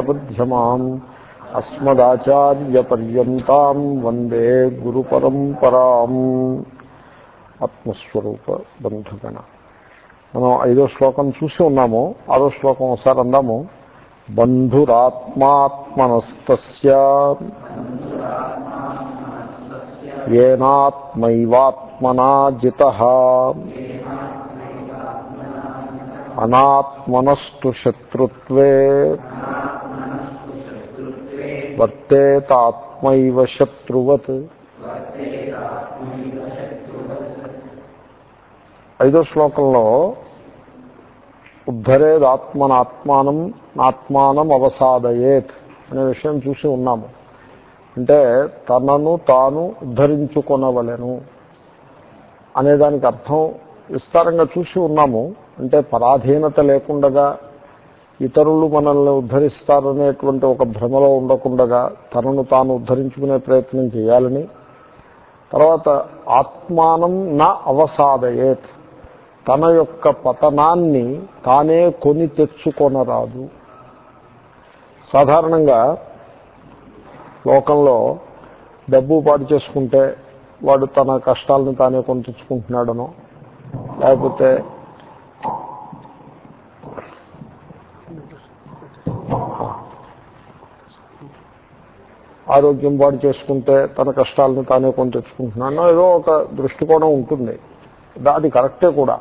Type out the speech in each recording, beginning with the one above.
బుద్ధ్యమాం అస్మదాచార్యపర్యంతం వందే గురు పరంపరాం ఆత్మస్వరూప బంధుగణ మనం ఐదో శ్లోకం చూసి ఉన్నాము ఆరో శ్లోకం ఒకసారి అందాము. బంధురాత్మాత్మనస్త ఏనాత్మైవాత్మనా జిత అనాత్మనస్సు శత్రుత్వే। వర్తేతాత్మైవ శత్రువత్ ఐదో శ్లోకంలో ఉద్ధరేదాత్మనాత్మానం ఆత్మానం అవసాదయేత్ అనే విషయం చూసి ఉన్నాము. అంటే తనను తాను ఉద్ధరించుకొనవలెను అనేదానికి అర్థం విస్తారంగా చూసి ఉన్నాము. అంటే పరాధీనత లేకుండగా ఇతరులు మనల్ని ఉద్ధరిస్తారనేటువంటి ఒక భ్రమలో ఉండకుండగా తనను తాను ఉద్ధరించుకునే ప్రయత్నం చేయాలని. తర్వాత ఆత్మానం నా అవసాదయేత్. తన యొక్క పతనాన్ని తానే కొని తెచ్చుకొనరాదు. సాధారణంగా లోకంలో డబ్బు పాటు చేసుకుంటే వాడు తన కష్టాలను తానే కొని తెచ్చుకుంటున్నాడనో లేకపోతే ఆరోగ్యం పాడు చేసుకుంటే తన కష్టాలను తానే కొని తెచ్చుకుంటున్నాడో ఏదో ఒక దృష్టికోణం ఉంటుంది. అది కరెక్టే కూడా.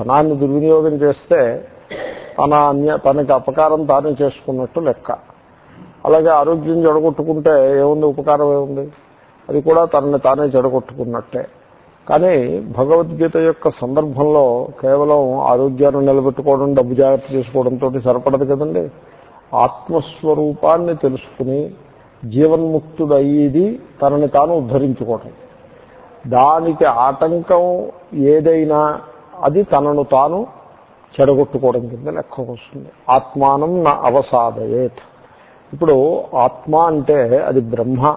ధనాన్ని దుర్వినియోగం చేస్తే తన అన్య తనకి అపకారం తానే చేసుకున్నట్టు లెక్క. అలాగే ఆరోగ్యం చెడగొట్టుకుంటే ఏముంది ఉపకారం ఏముంది? అది కూడా తనని తానే చెడగొట్టుకున్నట్టే కానీ భగవద్గీత యొక్క సందర్భంలో కేవలం ఆరోగ్యాన్ని నిలబెట్టుకోవడం డబ్బు జాగ్రత్త చేసుకోవడంతో సరిపడదు కదండి. ఆత్మస్వరూపాన్ని తెలుసుకుని జీవన్ముక్తుడయ్యేది తనని తాను ఉద్ధరించుకోవటం. దానికి ఆటంకం ఏదైనా అది తనను తాను చెడగొట్టుకోవడం కింద లెక్కకు వస్తుంది. ఆత్మానం నా అవసాదయేత్. ఇప్పుడు ఆత్మ అంటే అది బ్రహ్మ.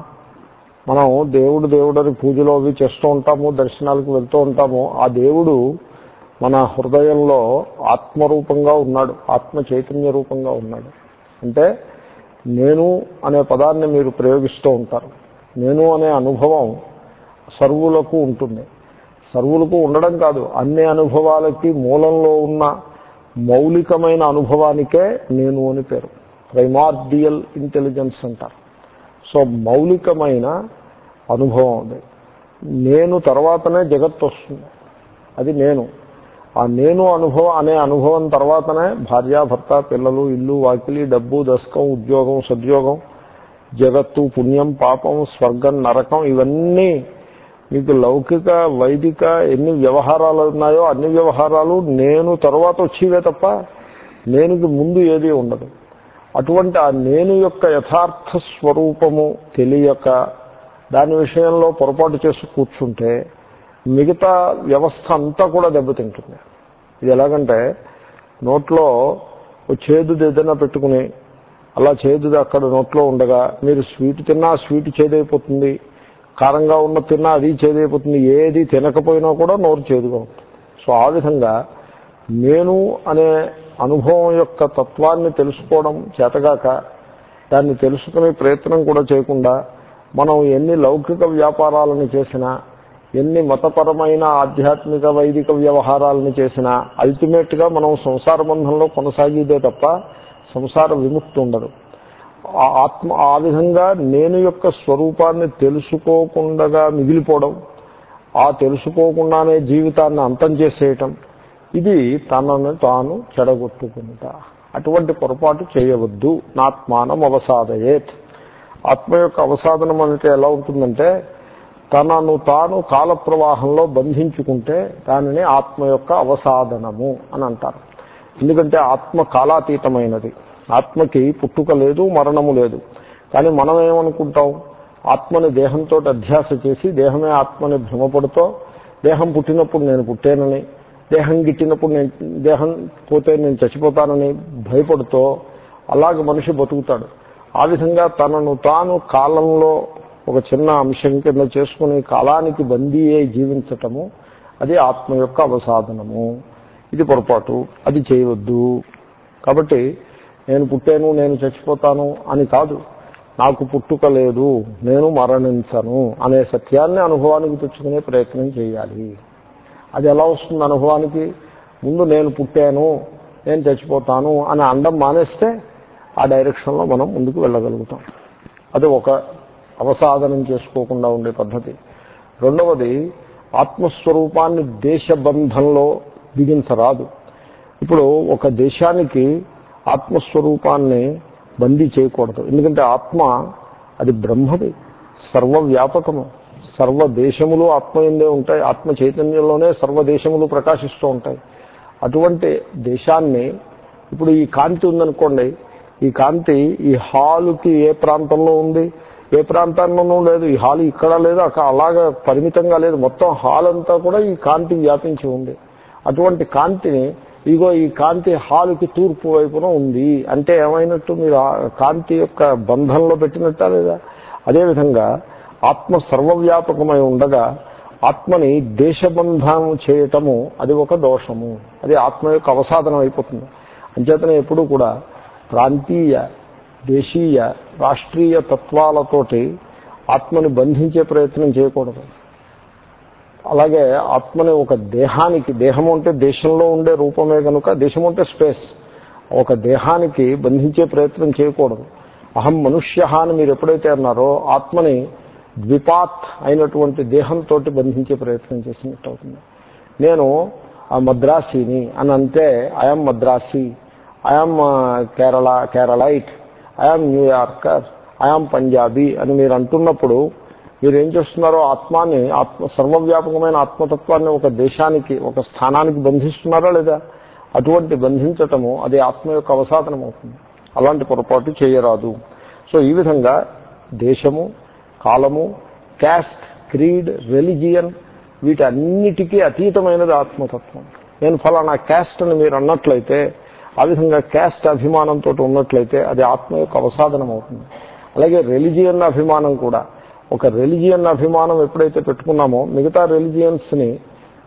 మనం దేవుడు దేవుడని పూజలో అవి చేస్తూ ఉంటాము దర్శనాలకు వెళ్తూ ఉంటాము. ఆ దేవుడు మన హృదయంలో ఆత్మరూపంగా ఉన్నాడు ఆత్మ చైతన్య రూపంగా ఉన్నాడు. అంటే నేను అనే పదాన్ని మీరు ప్రయోగిస్తూ ఉంటారు. నేను అనే అనుభవం సర్వులకు ఉంటుంది. సర్వులకు ఉండడం కాదు అన్ని అనుభవాలకి మూలంలో ఉన్న మౌలికమైన అనుభవానికే నేను అని పేరు. ప్రైమార్డియల్ ఇంటెలిజెన్స్ అంటారు. సో మౌలికమైన అనుభవం అది. నేను తర్వాతనే జగత్తు వస్తుంది. అది నేను. ఆ నేను అనుభవం అనే అనుభవం తర్వాతనే భార్యాభర్త పిల్లలు ఇల్లు వాకిలి డబ్బు దశకం ఉద్యోగం సద్యోగం జగత్తు పుణ్యం పాపం స్వర్గం నరకం ఇవన్నీ మీకు లౌకిక వైదిక ఎన్ని వ్యవహారాలు ఉన్నాయో అన్ని వ్యవహారాలు నేను తర్వాత వచ్చేవే తప్ప నేనుకి ముందు ఏది ఉండదు. అటువంటి ఆ నేను యొక్క యథార్థ స్వరూపము తెలియక దాని విషయంలో పొరపాటు చేసి కూర్చుంటే మిగతా వ్యవస్థ అంతా కూడా దెబ్బతింటుంది. ఇది ఎలాగంటే నోట్లో చేదుది ఏదైనా పెట్టుకుని అలా చేదుది అక్కడ నోట్లో ఉండగా మీరు స్వీట్ తిన్నా స్వీట్ చేదైపోతుంది. కారంగా ఉన్న తిన్నా అది చేదైపోతుంది. ఏది తినకపోయినా కూడా నోరు చేదుగా ఉంటుంది. సో ఆ విధంగా నేను అనే అనుభవం యొక్క తత్వాన్ని తెలుసుకోవడం చేతగాక దాన్ని తెలుసుకునే ప్రయత్నం కూడా చేయకుండా మనం ఎన్ని లౌకిక వ్యాపారాలను చేసినా ఎన్ని మతపరమైన ఆధ్యాత్మిక వైదిక వ్యవహారాలను చేసినా అల్టిమేట్గా మనం సంసార బంధంలో కొనసాగేదే తప్ప సంసార విముక్తి ఉండదు. ఆత్మ ఆ విధంగా నేను యొక్క స్వరూపాన్ని తెలుసుకోకుండా మిగిలిపోవడం ఆ తెలుసుకోకుండానే జీవితాన్ని అంతం చేసేయటం ఇది తనను తాను చెడగొట్టుకుంట. అటువంటి పొరపాటు చేయవద్దు. నాత్మానం అవసాదయేత్. ఆత్మ యొక్క అవసాదనం అంటే ఎలా ఉంటుందంటే తనను తాను కాల ప్రవాహంలో బంధించుకుంటే దానిని ఆత్మ యొక్క అవసాదనము అని అంటారు. ఎందుకంటే ఆత్మ కాలాతీతమైనది. ఆత్మకి పుట్టుక లేదు మరణము లేదు. కానీ మనం ఏమనుకుంటాం? ఆత్మని దేహంతో అధ్యాస చేసి దేహమే ఆత్మని భ్రమపడుతూ దేహం పుట్టినప్పుడు నేను పుట్టానని దేహం గిట్టినప్పుడు నేను దేహం పోతే నేను చచ్చిపోతానని భయపడుతూ అలాగ మనిషి బతుకుతాడు. ఆ విధంగా తనను తాను కాలంలో ఒక చిన్న అంశం కింద చేసుకుని కాలానికి బందీ అయి జీవించటము అది ఆత్మ యొక్క అవసాధనము ఇది పొరపాటు అది చేయవద్దు. కాబట్టి నేను పుట్టాను నేను చచ్చిపోతాను అని కాదు. నాకు పుట్టుక లేదు నేను మరణించను అనే సత్యాన్ని అనుభవానికి తెచ్చుకునే ప్రయత్నం చేయాలి. అది ఎలా వస్తుంది అనుభవానికి? ముందు నేను పుట్టాను నేను చచ్చిపోతాను అని అండం మానేస్తే ఆ డైరెక్షన్లో మనం ముందుకు వెళ్ళగలుగుతాం. అది ఒక అవసాధనం చేసుకోకుండా ఉండే పద్ధతి. రెండవది ఆత్మస్వరూపాన్ని దేశబంధంలో బిగించరాదు. ఇప్పుడు ఒక దేశానికి ఆత్మస్వరూపాన్ని బందీ చేయకూడదు. ఎందుకంటే ఆత్మ అది బ్రహ్మది సర్వవ్యాపకము. సర్వ దేశములు ఆత్మయందే ఉంటాయి. ఆత్మ చైతన్యంలోనే సర్వ దేశములు ప్రకాశిస్తూ ఉంటాయి. అటువంటి దేశాన్ని ఇప్పుడు ఈ కాంతి ఉందనుకోండి. ఈ కాంతి ఈ హాలుకి ఏ ప్రాంతంలో ఉంది? ఏ ప్రాంతాల్లోనూ లేదు. ఈ హాల్ ఇక్కడ లేదు అక్కడ అలాగా పరిమితంగా లేదు. మొత్తం హాల్ అంతా కూడా ఈ కాంతి వ్యాపించి ఉంది. అటువంటి కాంతిని ఇగో ఈ కాంతి హాలుకి తూర్పు వైపున ఉంది. అంటే ఏమైనట్టు మీరు కాంతి యొక్క బంధంలో పెట్టినట్టా లేదా? అదేవిధంగా ఆత్మ సర్వవ్యాపకమై ఉండగా ఆత్మని దేశబంధం చేయటము అది ఒక దోషము. అది ఆత్మ యొక్క అవసాదనం అయిపోతుంది. అంచేతనే ఎప్పుడూ కూడా ప్రాంతీయ దేశీయ రాష్ట్రీయ తత్వాలతోటి ఆత్మని బంధించే ప్రయత్నం చేయకూడదు. అలాగే ఆత్మని ఒక దేహానికి దేహం అంటే దేశంలో ఉండే రూపమే కనుక దేశం అంటే స్పేస్. ఒక దేహానికి బంధించే ప్రయత్నం చేయకూడదు. అహం మనుష్య అని మీరు ఎప్పుడైతే అన్నారో ఆత్మని ద్విపాత్ అయినటువంటి దేహంతో బంధించే ప్రయత్నం చేసినట్టు అవుతుంది. నేను ఆ మద్రాసీని అని అంటే I'm Madrasi I'm Kerala Keralite. I'm New Yorker I'm Punjabi అని మీరు అంటున్నప్పుడు మీరు ఏం చేస్తున్నారో ఆత్మాన్ని ఆత్మ సర్వవ్యాపకమైన ఆత్మతత్వాన్ని ఒక దేశానికి ఒక స్థానానికి బంధిస్తున్నారా లేదా? అటువంటి బంధించటము అది ఆత్మ యొక్క అవసాదనం అవుతుంది. అలాంటి పొరపాటు చేయరాదు. సో ఈ విధంగా దేశము కాలము క్యాస్ట్ క్రీడ్ రెలిజియన్ వీటన్నిటికీ అతీతమైనది ఆత్మతత్వం. నేను ఫలానా క్యాస్ట్ అని మీరు అన్నట్లయితే ఆ విధంగా క్యాస్ట్ అభిమానంతో ఉన్నట్లయితే అది ఆత్మ యొక్క అవసాదనం అవుతుంది అలాగే రెలిజియన్ అభిమానం కూడా. ఒక రెలిజియన్ అభిమానం ఎప్పుడైతే పెట్టుకున్నామో మిగతా రెలిజియన్స్ని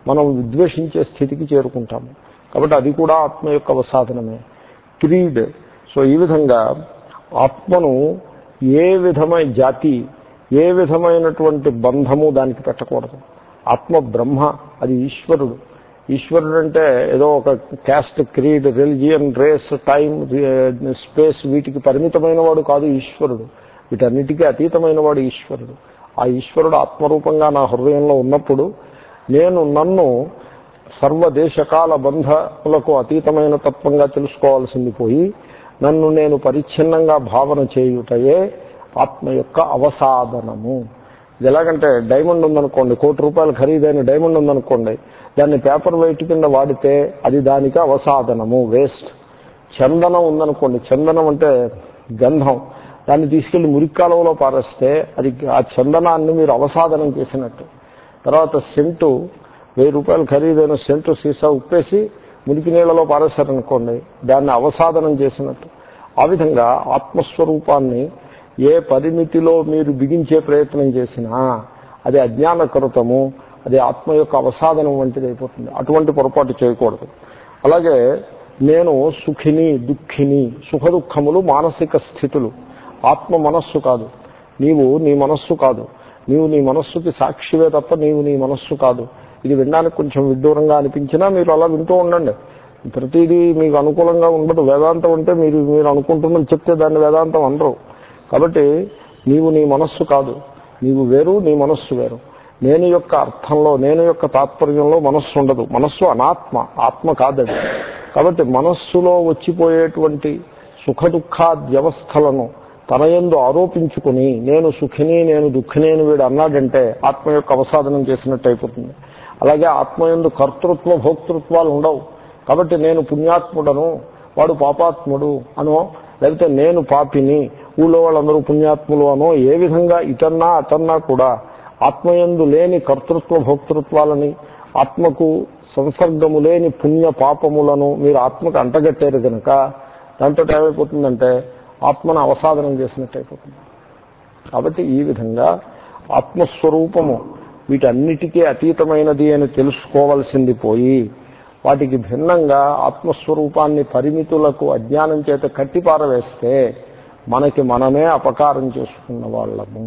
మనం విద్వేషించే స్థితికి చేరుకుంటాము. కాబట్టి అది కూడా ఆత్మ యొక్క అవసాధనమే క్రీడ్. సో ఈ విధంగా ఆత్మను ఏ విధమైన జాతి ఏ విధమైనటువంటి బంధము దానికి పెట్టకూడదు. ఆత్మ బ్రహ్మ అది ఈశ్వరుడు. ఈశ్వరుడు అంటే ఏదో ఒక caste creed religion race time space వీటికి పరిమితమైన వాడు కాదు ఈశ్వరుడు. వీటన్నిటికీ అతీతమైన వాడు ఈశ్వరుడు. ఆ ఈశ్వరుడు ఆత్మరూపంగా నా హృదయంలో ఉన్నప్పుడు నేను నన్ను సర్వదేశకాల బంధములకు అతీతమైన తత్వంగా తెలుసుకోవాల్సింది పోయి నన్ను నేను పరిచ్ఛిన్నంగా భావన చేయుటయే ఆత్మ యొక్క అవసాదనము ఇది ఎలాగంటే డైమండ్ ఉందనుకోండి కోటి రూపాయలు ఖరీదైన డైమండ్ ఉందనుకోండి దాన్ని పేపర్ వెయిట్ కింద వాడితే అది దానికి అవసాధనము వేస్ట్. చందనం ఉందనుకోండి చందనం అంటే గంధం. దాన్ని తీసుకెళ్ళి మురిక్కాలంలో పారేస్తే అది ఆ చందనాన్ని మీరు అవసాధనం చేసినట్టు. తర్వాత సెంటు వెయ్యి రూపాయలు ఖరీదైన సెంటు సీసా ఉప్పేసి మురికి నీళ్ళలో పారేశారనుకోండి దాన్ని అవసాదనం చేసినట్టు. ఆ విధంగా ఆత్మస్వరూపాన్ని ఏ పరిమితిలో మీరు బిగించే ప్రయత్నం చేసినా అది అజ్ఞాన కృతము అది ఆత్మ యొక్క అవసాదనం వంటిది అయిపోతుంది. అటువంటి పొరపాటు చేయకూడదు. అలాగే నేను సుఖిని దుఃఖిని సుఖ దుఃఖములు మానసిక స్థితులు. ఆత్మ మనస్సు కాదు. నీవు నీ మనస్సు కాదు. నీవు నీ మనస్సుకి సాక్షివే తప్ప నీవు నీ మనస్సు కాదు. ఇది వినడానికి కొంచెం విడ్డూరంగా అనిపించినా మీరు అలా వింటూ ఉండండి. ప్రతిదీ మీకు అనుకూలంగా ఉండదు. వేదాంతం అంటే మీరు మీరు అనుకుంటున్నది చెప్తే దాన్ని వేదాంతం అనరు. కాబట్టి నీవు నీ మనస్సు కాదు. నీవు వేరు నీ మనస్సు వేరు. నేను యొక్క అర్థంలో నేను యొక్క తాత్పర్యంలో మనస్సు ఉండదు. మనస్సు అనాత్మ ఆత్మ కాదది. కాబట్టి మనస్సులో వచ్చిపోయేటువంటి సుఖ దుఃఖాద్యవస్థలను తన ఎందు ఆరోపించుకుని నేను సుఖిని నేను దుఃఖిని అని వీడు అన్నాడంటే ఆత్మ యొక్క అవసాదనం చేసినట్టు అయిపోతుంది. అలాగే ఆత్మ ఎందు కర్తృత్వ భోక్తృత్వాలు ఉండవు. కాబట్టి నేను పుణ్యాత్ముడను వాడు పాపాత్ముడు అనో లేకపోతే నేను పాపిని స్కూల్లో వాళ్ళందరూ పుణ్యాత్ములు అనో ఏ విధంగా ఇటన్నా అటన్నా కూడా ఆత్మయందు లేని కర్తృత్వ భోక్తృత్వాలని ఆత్మకు సంసర్గము లేని పుణ్య పాపములను మీరు ఆత్మకు అంటగట్టారు కనుక దాంతో ఏమైపోతుందంటే ఆత్మను అవసాదనం చేసినట్టు అయిపోతుంది కాబట్టి ఈ విధంగా ఆత్మస్వరూపము వీటన్నిటికీ అతీతమైనది అని తెలుసుకోవలసింది పోయి వాటికి భిన్నంగా ఆత్మస్వరూపాన్ని పరిమితులకు అజ్ఞానం చేత కట్టిపారవేస్తే మనకి మనమే అపకారం చేసుకున్న వాళ్ళము.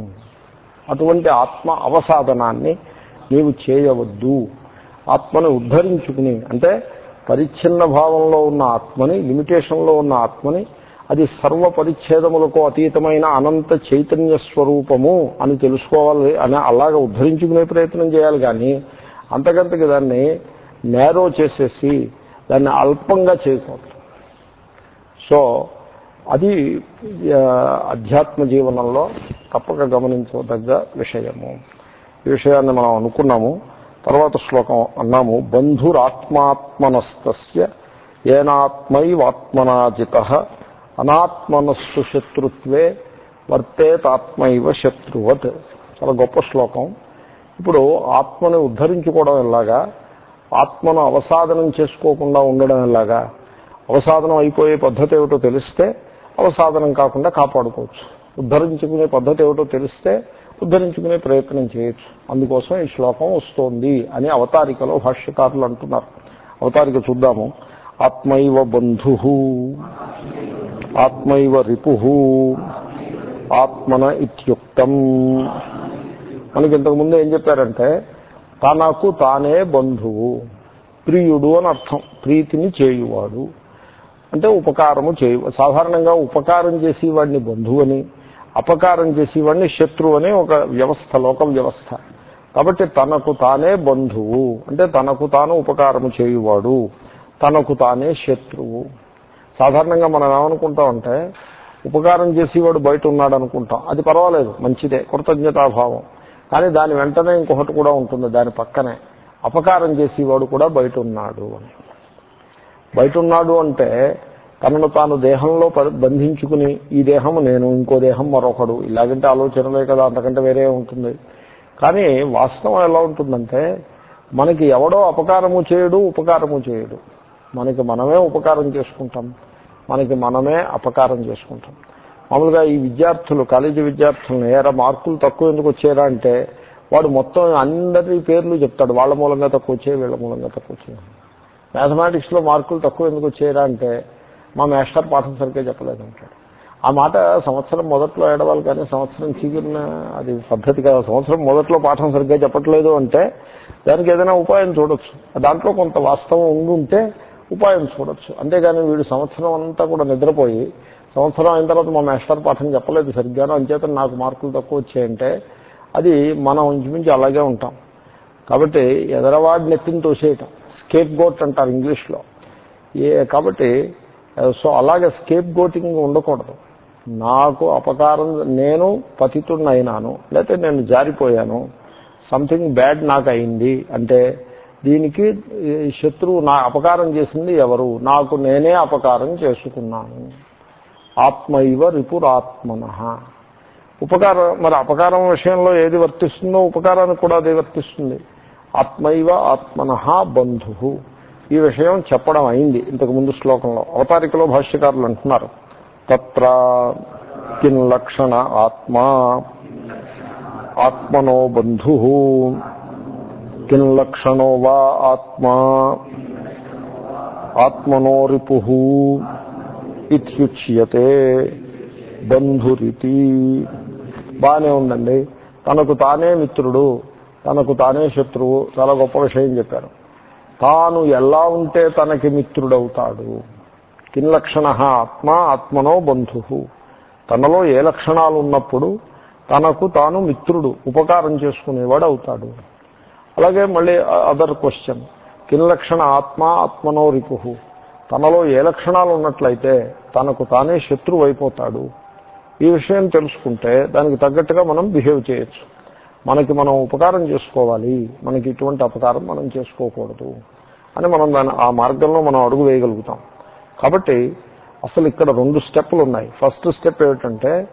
అటువంటి ఆత్మ అవసాధనాన్ని నీవు చేయవద్దు. ఆత్మని ఉద్ధరించుకుని అంటే పరిచ్ఛిన్న భావంలో ఉన్న ఆత్మని లిమిటేషన్లో ఉన్న ఆత్మని అది సర్వ పరిచ్ఛేదములకు అతీతమైన అనంత చైతన్య స్వరూపము అని తెలుసుకోవాలి అని అలాగ ఉద్ధరించుకునే ప్రయత్నం చేయాలి కానీ అంతకంతకి దాన్ని నేరో చేసేసి దాన్ని అల్పంగా చేయకూడదు. సో అది అధ్యాత్మ జీవనంలో తప్పక గమనించదగ్గ విషయము. ఈ విషయాన్ని మనం అనుకున్నాము. తర్వాత శ్లోకం అన్నాము బంధురాత్మాత్మనస్త ఏనాత్మైవాత్మనాజిత అనాత్మనస్సు శత్రుత్వే వర్తేతాత్మైవ శత్రువత్. చాలా గొప్ప శ్లోకం. ఇప్పుడు ఆత్మని ఉద్ధరించుకోవడం ఎలాగా? ఆత్మను అవసాదనం చేసుకోకుండా ఉండడం ఎలాగా? అవసాదనం అయిపోయే పద్ధతి ఏమిటో తెలిస్తే అవసాధనం కాకుండా కాపాడుకోవచ్చు. ఉద్ధరించుకునే పద్ధతి ఏమిటో తెలిస్తే ఉద్ధరించుకునే ప్రయత్నం చేయొచ్చు. అందుకోసం ఈ శ్లోకం వస్తోంది అని అవతారికలో భాష్యకారులు అంటున్నారు. అవతారిక చూద్దాము. ఆత్మైవ బంధు ఆత్మైవ రిపు ఆత్మన ఇత్యుక్తం. మనకి ఇంతకుముందు ఏం చెప్పారంటే తనకు తానే బంధువు ప్రియుడు అని అర్థం. ప్రీతిని చేయువాడు. అంటే ఉపకారము చేయ సాధారణంగా ఉపకారం చేసేవాడిని బంధువని అపకారం చేసేవాడిని శత్రువు అని ఒక వ్యవస్థ లోక వ్యవస్థ. కాబట్టి తనకు తానే బంధువు. అంటే తనకు తాను ఉపకారము చేయువాడు. తనకు తానే శత్రువు. సాధారణంగా మనం ఏమనుకుంటామంటే ఉపకారం చేసేవాడు బయట ఉన్నాడు అనుకుంటాం అది పర్వాలేదు మంచిదే కృతజ్ఞతాభావం. కానీ దాని వెంటనే ఇంకొకటి కూడా ఉంటుంది దాని పక్కనే. అపకారం చేసేవాడు కూడా బయట ఉన్నాడు అని. బయట ఉన్నాడు అంటే తనను తాను దేహంలో బంధించుకుని ఈ దేహం నేను ఇంకో దేహం మరొకడు. ఇలాగంటే ఆలోచనలే కదా అంతకంటే వేరే ఉంటుంది. కానీ వాస్తవం ఎలా ఉంటుందంటే మనకి ఎవడో అపకారము చేయడు ఉపకారము చేయడు. మనకి మనమే ఉపకారం చేసుకుంటాం. మనకి మనమే అపకారం చేసుకుంటాం. మామూలుగా ఈ విద్యార్థులు కాలేజీ విద్యార్థులను ఏరా మార్కులు తక్కువ ఎందుకు వచ్చారా అంటే వాడు మొత్తం అందరి పేర్లు చెప్తాడు. వాళ్ళ మూలంగా తక్కువ వచ్చాయి వీళ్ళ మూలంగా తక్కువ వచ్చాయి. మ్యాథమెటిక్స్లో మార్కులు తక్కువ ఎందుకు వచ్చాయరా అంటే మా మేస్టర్ పాఠం సరిగ్గా చెప్పలేదంటాడు ఆ మాట సంవత్సరం మొదట్లో ఏడవాలి కానీ సంవత్సరం చిగిరిన అది పద్ధతి కాదు. సంవత్సరం మొదట్లో పాఠం సరిగ్గా చెప్పట్లేదు అంటే దానికి ఏదైనా ఉపాయం చూడొచ్చు. దాంట్లో కొంత వాస్తవం ఉండుంటే ఉపాయం చూడొచ్చు. అంతేగాని వీడు సంవత్సరం అంతా కూడా నిద్రపోయి సంవత్సరం అయిన తర్వాత మా మాస్టర్ పాఠం చెప్పలేదు సరిగ్గాను అంచేత నాకు మార్కులు తక్కువ వచ్చాయంటే అది మనం ఇంచుమించి అలాగే ఉంటాం. కాబట్టి ఎదరవాడిని ఎత్తిని తోసేయటం. స్కేప్ గోట్ అంటారు ఇంగ్లీష్లో. ఏ కాబట్టి సో అలాగే స్కేప్ గోటింగ్ ఉండకూడదు. నాకు అపకారం నేను పతితుడినైనాను లేకపోతే నేను జారిపోయాను సంథింగ్ బ్యాడ్ నాకు అయింది అంటే దీనికి శత్రువు నా అపకారం చేసింది ఎవరు? నాకు నేనే అపకారం చేసుకున్నాను. ఆత్మైవ రిపురాత్మన. ఉపకారం మరి అపకారం విషయంలో ఏది వర్తిస్తుందో ఉపకారానికి కూడా అదే వర్తిస్తుంది. ఆత్మైవ ఆత్మన బంధు. ఈ విషయం చెప్పడం అయింది ఇంతకుముందు శ్లోకంలో. అవతారికలో భాష్యకారులు అంటున్నారు. తత్ర కిన్లక్షణ ఆత్మా. ఆత్మనో బంధు. కిన్లక్షణో వా ఆత్మా. ఆత్మనో రిపు. ఇత్యుచ్యతే బంధురితి. బాగానే ఉందండి. తనకు తానే మిత్రుడు. తనకు తానే శత్రువు. చాలా గొప్ప విషయం చెప్పారు. తాను ఎలా ఉంటే తనకి మిత్రుడవుతాడు? కిన్ లక్షణ ఆత్మ ఆత్మనో బంధు. తనలో ఏ లక్షణాలు ఉన్నప్పుడు తనకు తాను మిత్రుడు ఉపకారం చేసుకునేవాడు అవుతాడు. అలాగే మళ్ళీ అదర్ క్వశ్చన్ కిన్ లక్షణ ఆత్మ ఆత్మనో రిపు. తనలో ఏ లక్షణాలు ఉన్నట్లయితే తనకు తానే శత్రువు అయిపోతాడు. ఈ విషయం తెలుసుకుంటే దానికి తగ్గట్టుగా మనం బిహేవ్ చేయొచ్చు. మనకి మనం ఉపకారం చేసుకోవాలి. మనకి ఇటువంటి అపకారం మనం చేసుకోకూడదు అని మనం దాని ఆ మార్గంలో మనం అడుగు వేయగలుగుతాం. కాబట్టి అసలు ఇక్కడ రెండు స్టెప్పులు ఉన్నాయి. ఫస్ట్ స్టెప్ ఏమిటంటే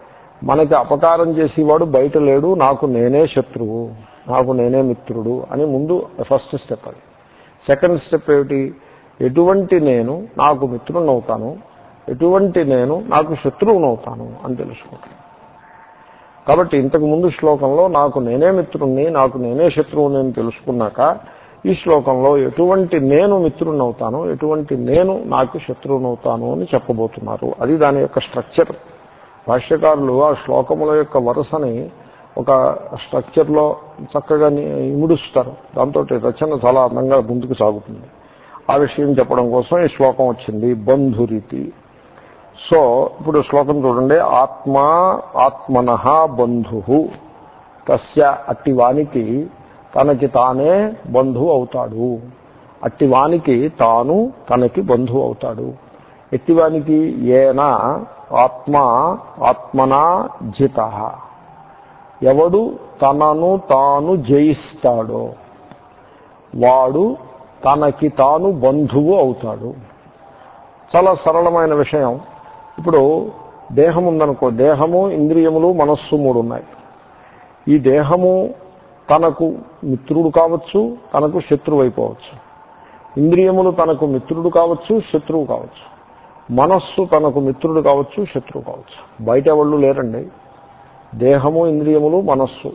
మనకి అపకారం చేసేవాడు బయట లేడు నాకు నేనే శత్రువు నాకు నేనే మిత్రుడు అని ముందు ఫస్ట్ స్టెప్ అది. సెకండ్ స్టెప్ ఏమిటి? ఎటువంటి నేను నాకు మిత్రునవుతాను ఎటువంటి నేను నాకు శత్రువునవుతాను అని తెలుసుకుంటాను కాబట్టి ఇంతకు ముందు శ్లోకంలో నాకు నేనే మిత్రుణ్ణి నాకు నేనే శత్రువుని అని తెలుసుకున్నాక ఈ శ్లోకంలో ఎటువంటి నేను మిత్రునవుతాను ఎటువంటి నేను నాకు శత్రువునవుతాను అని చెప్పబోతున్నారు. అది దాని యొక్క స్ట్రక్చర్. భాష్యకారులు ఆ శ్లోకముల యొక్క వరుసని ఒక స్ట్రక్చర్లో చక్కగా ఇముడుస్తారు. దాంతో రచన చాలా అందంగా ముందుకు సాగుతుంది. ఆ విషయం చెప్పడం కోసం ఈ శ్లోకం వచ్చింది బంధురితి. సో ఇప్పుడు శ్లోకం చూడండి. ఆత్మ ఆత్మన బంధు. తస్య అట్టివానికి తనకి తానే బంధువు అవుతాడు. అట్టివానికి తాను తనకి బంధువు అవుతాడు. ఎట్టివానికి ఏనా ఆత్మ ఆత్మనా జిత. ఎవడు తనను తాను జయిస్తాడో వాడు తనకి తాను బంధువు అవుతాడు. చాలా సరళమైన విషయం. ఇప్పుడు దేహం ఉందనుకో దేహము ఇంద్రియములు మనస్సు మూడు ఉన్నాయి ఈ దేహము తనకు మిత్రుడు కావచ్చు తనకు శత్రువు అయిపోవచ్చు. ఇంద్రియములు తనకు మిత్రుడు కావచ్చు శత్రువు కావచ్చు. మనస్సు తనకు మిత్రుడు కావచ్చు శత్రువు కావచ్చు. బయట వాళ్ళు లేరండి. దేహము ఇంద్రియములు మనస్సు.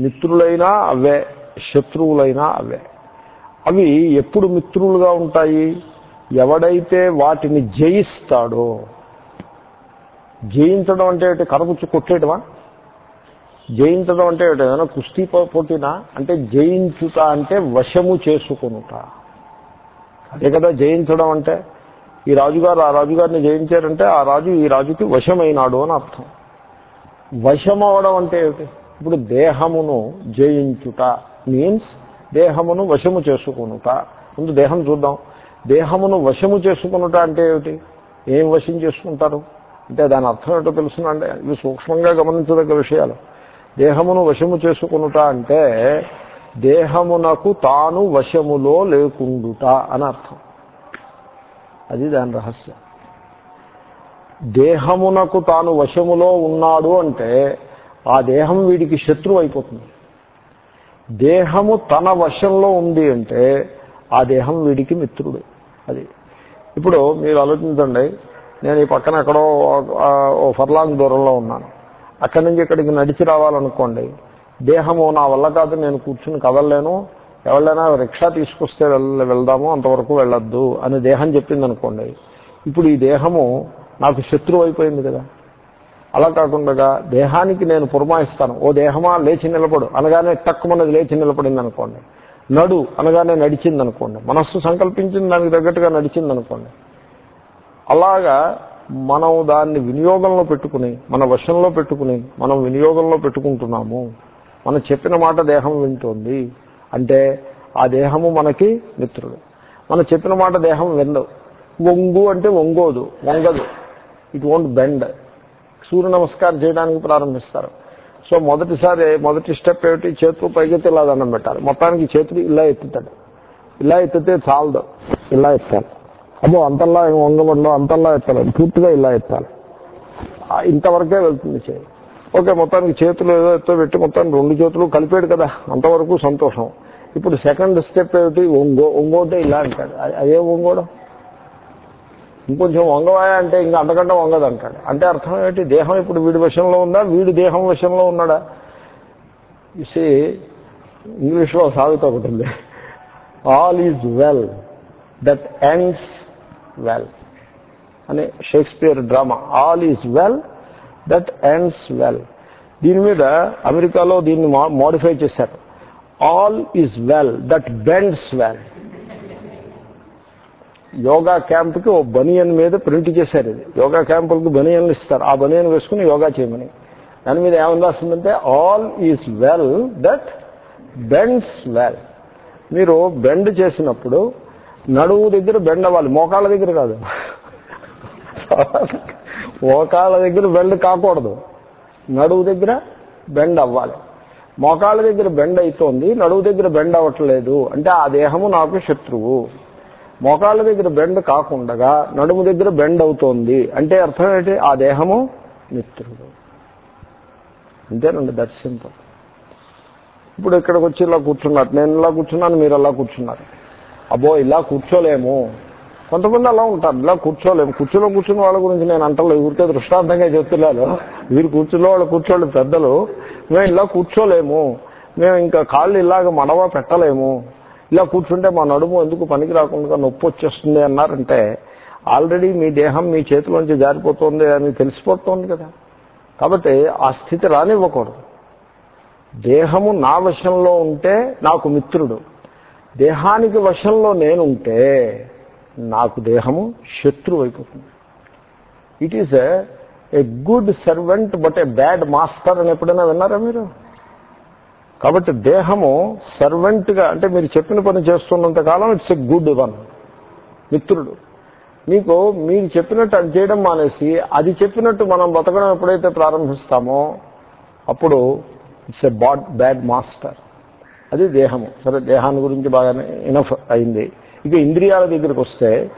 మిత్రులైనా అవే శత్రువులైనా అవే. అవి ఎప్పుడు మిత్రులుగా ఉంటాయి? ఎవడైతే వాటిని జయిస్తాడో జయించడం అంటే ఏంటి కరపుచ్చి కొట్టేయటమా? జయించడం అంటే ఏదైనా కుస్తీ పోటీనా అంటే జయించుట అంటే వశము చేసుకునుట. అదే కదా జయించడం అంటే. ఈ రాజుగారు ఆ రాజుగారిని జయించారంటే ఆ రాజు ఈ రాజుకి వశమైనాడు అని అర్థం. వశం అవడం అంటే ఏమిటి? ఇప్పుడు దేహమును జయించుట మీన్స్ దేహమును వశము చేసుకునుట. ముందు దేహం చూద్దాం. దేహమును వశము చేసుకునుట అంటే ఏమిటి? ఏం వశం చేసుకుంటారు? అంటే దాని అర్థం ఏంటో తెలుసునండి. ఇవి సూక్ష్మంగా గమనించదగ్గ విషయాలు. దేహమును వశము చేసుకునుట అంటే దేహమునకు తాను వశములో లేకుండుట అని అర్థం. అది దాని రహస్యం. దేహమునకు తాను వశములో ఉన్నాడు అంటే ఆ దేహం వీడికి శత్రువు అయిపోతుంది. దేహము తన వశంలో ఉంది అంటే ఆ దేహం వీడికి మిత్రుడు. అది ఇప్పుడు మీరు ఆలోచించండి. నేను ఈ పక్కన ఎక్కడో ఓ ఫర్లాంగ్ దూరంలో ఉన్నాను. అక్కడి నుంచి ఇక్కడికి నడిచి రావాలనుకోండి దేహము నా వల్ల కాదు నేను కూర్చుని కదలలేను ఎవరైనా రిక్షా తీసుకొస్తే వెళ్ళ వెళ్దాము అంతవరకు వెళ్ళొద్దు అని దేహం చెప్పింది అనుకోండి ఇప్పుడు ఈ దేహము నాకు శత్రువు అయిపోయింది కదా. అలా కాకుండా దేహానికి నేను పురమాయిస్తాను ఓ దేహమా లేచి నిలబడు అనగానే తక్కువన్నది లేచి నిలబడింది అనుకోండి నడు అనగానే నడిచింది అనుకోండి మనస్సు సంకల్పించింది దానికి తగ్గట్టుగా నడిచింది అనుకోండి అలాగా మనం దాన్ని వినియోగంలో పెట్టుకుని మన వశంలో పెట్టుకుని మనం వినియోగంలో పెట్టుకుంటున్నాము. మనం చెప్పిన మాట దేహం వింటోంది. అంటే ఆ దేహము మనకి మిత్రుడు. మనం చెప్పిన మాట దేహం విందు వంగు అంటే వంగోదు వంగదు. ఇట్ వోంట్ బెండ్ సూర్య నమస్కారం చేయడానికి ప్రారంభిస్తారు. సో మొదటిసారి మొదటి స్టెప్ ఏమిటి? చేతులు పైకెత్తి ఇలా దండం పెట్టాలి. మొత్తానికి చేతులు ఇలా ఎత్తుతాడు. ఇలా ఎత్తితే చాలదు. ఇలా ఎత్తాలి. అబ్బో అంతల్లా ఏం అంతల్లా ఎత్తాలి. పూర్తిగా ఇలా ఎత్తాలి. ఇంతవరకే వెళ్తుంది చేయి. ఓకే మొత్తానికి చేతులు ఏదో ఎత్తో పెట్టి మొత్తానికి రెండు చేతులు కలిపాడు కదా. అంతవరకు సంతోషం. ఇప్పుడు సెకండ్ స్టెప్ ఏమిటి? ఒంగో ఒంగోటే ఇలా అంటాడు. అదే ఒంగోడం? ఇంకొంచెం వంగవాయా అంటే ఇంకా అంతకంటే వంగదు అంటాడు అంటే అర్థం ఏంటి దేహం ఇప్పుడు వీడి వశంలో ఉందా? వీడి దేహం వశంలో ఉన్నాడా? ఇసి ఇంగ్లీష్లో సాగుతూ ఒకటి ఉంది. All is well that ends well అనే Shakespeare drama all is well that ends well దీని మీద అమెరికాలో దీన్ని మోడిఫై చేశారు. All is well that bends well yoga క్యాంప్కి ఓ బనియన్ మీద ప్రింట్ చేశారు ఇది. యోగా క్యాంపులకు బనియన్లు ఇస్తారు. ఆ బనియన్ వేసుకుని యోగా చేయమని. దాని మీద ఏమని రాస్తుందంటే all is well that bends well మీరు బెండ్ చేసినప్పుడు నడువు దగ్గర బెండ్ అవ్వాలి. మోకాళ్ళ దగ్గర కాదు. మోకాళ్ళ దగ్గర బెండ్ కాకూడదు. నడువు దగ్గర బెండ్ అవ్వాలి. మోకాళ్ళ దగ్గర బెండ్ అవుతోంది నడువు దగ్గర బెండ్ అవ్వట్లేదు. అంటే ఆ దేహము నాకు శత్రువు. మోకాళ్ళ దగ్గర బెండ్ కాకుండా నడుము దగ్గర బెండ్ అవుతోంది. అంటే అర్థం ఏంటి? ఆ దేహము మిత్రుడు. అంతేనండి దట్ సింపుల్ ఇప్పుడు ఇక్కడికి వచ్చి ఇలా కూర్చున్నారు. నేను ఇలా కూర్చున్నాను మీరు అలా కూర్చున్నారు. అబ్బో ఇలా కూర్చోలేము. కొంతమంది అలా ఉంటారు. ఇలా కూర్చోలేము. కుర్చీలో కూర్చున్న వాళ్ళ గురించి నేను అంటలేదు. ఊరికే దృష్టాంతంగా చెప్తున్నాను. వీరు కూర్చున్న వాళ్ళు కూర్చోళ్ళు పెద్దలు. మేము ఇలా కూర్చోలేము. మేము ఇంకా కాళ్ళు ఇలాగ మడవ పెట్టలేము. ఇలా కూర్చుంటే మా నడుము ఎందుకు పనికి రాకుండా నొప్పి వచ్చేస్తుంది అన్నారంటే ఆల్రెడీ మీ దేహం మీ చేతిలోంచి జారిపోతుంది అని తెలిసిపోతుంది కదా. కాబట్టి ఆ స్థితి రానివ్వకూడదు. దేహము నా వశంలో ఉంటే నాకు మిత్రుడు. దేహానికి వశంలో నేనుంటే నాకు దేహము శత్రువు అయిపోతుంది it is a good servant but a bad master అని ఎప్పుడైనా విన్నారా మీరు? కాబట్టి దేహము సర్వెంట్గా అంటే మీరు చెప్పిన పని చేస్తున్నంత కాలం ఇట్స్ ఎ గుడ్ వన్ మిత్రుడు. మీకు మీరు చెప్పినట్టు అది చేయడం మానేసి అది చెప్పినట్టు మనం బతకడం ఎప్పుడైతే ప్రారంభిస్తామో అప్పుడు it's a bad bad master అది దేహము. సరే దేహాన్ని గురించి బాగానే ఇనఫ్ అయింది. ఇక ఇంద్రియాల దగ్గరికి వస్తే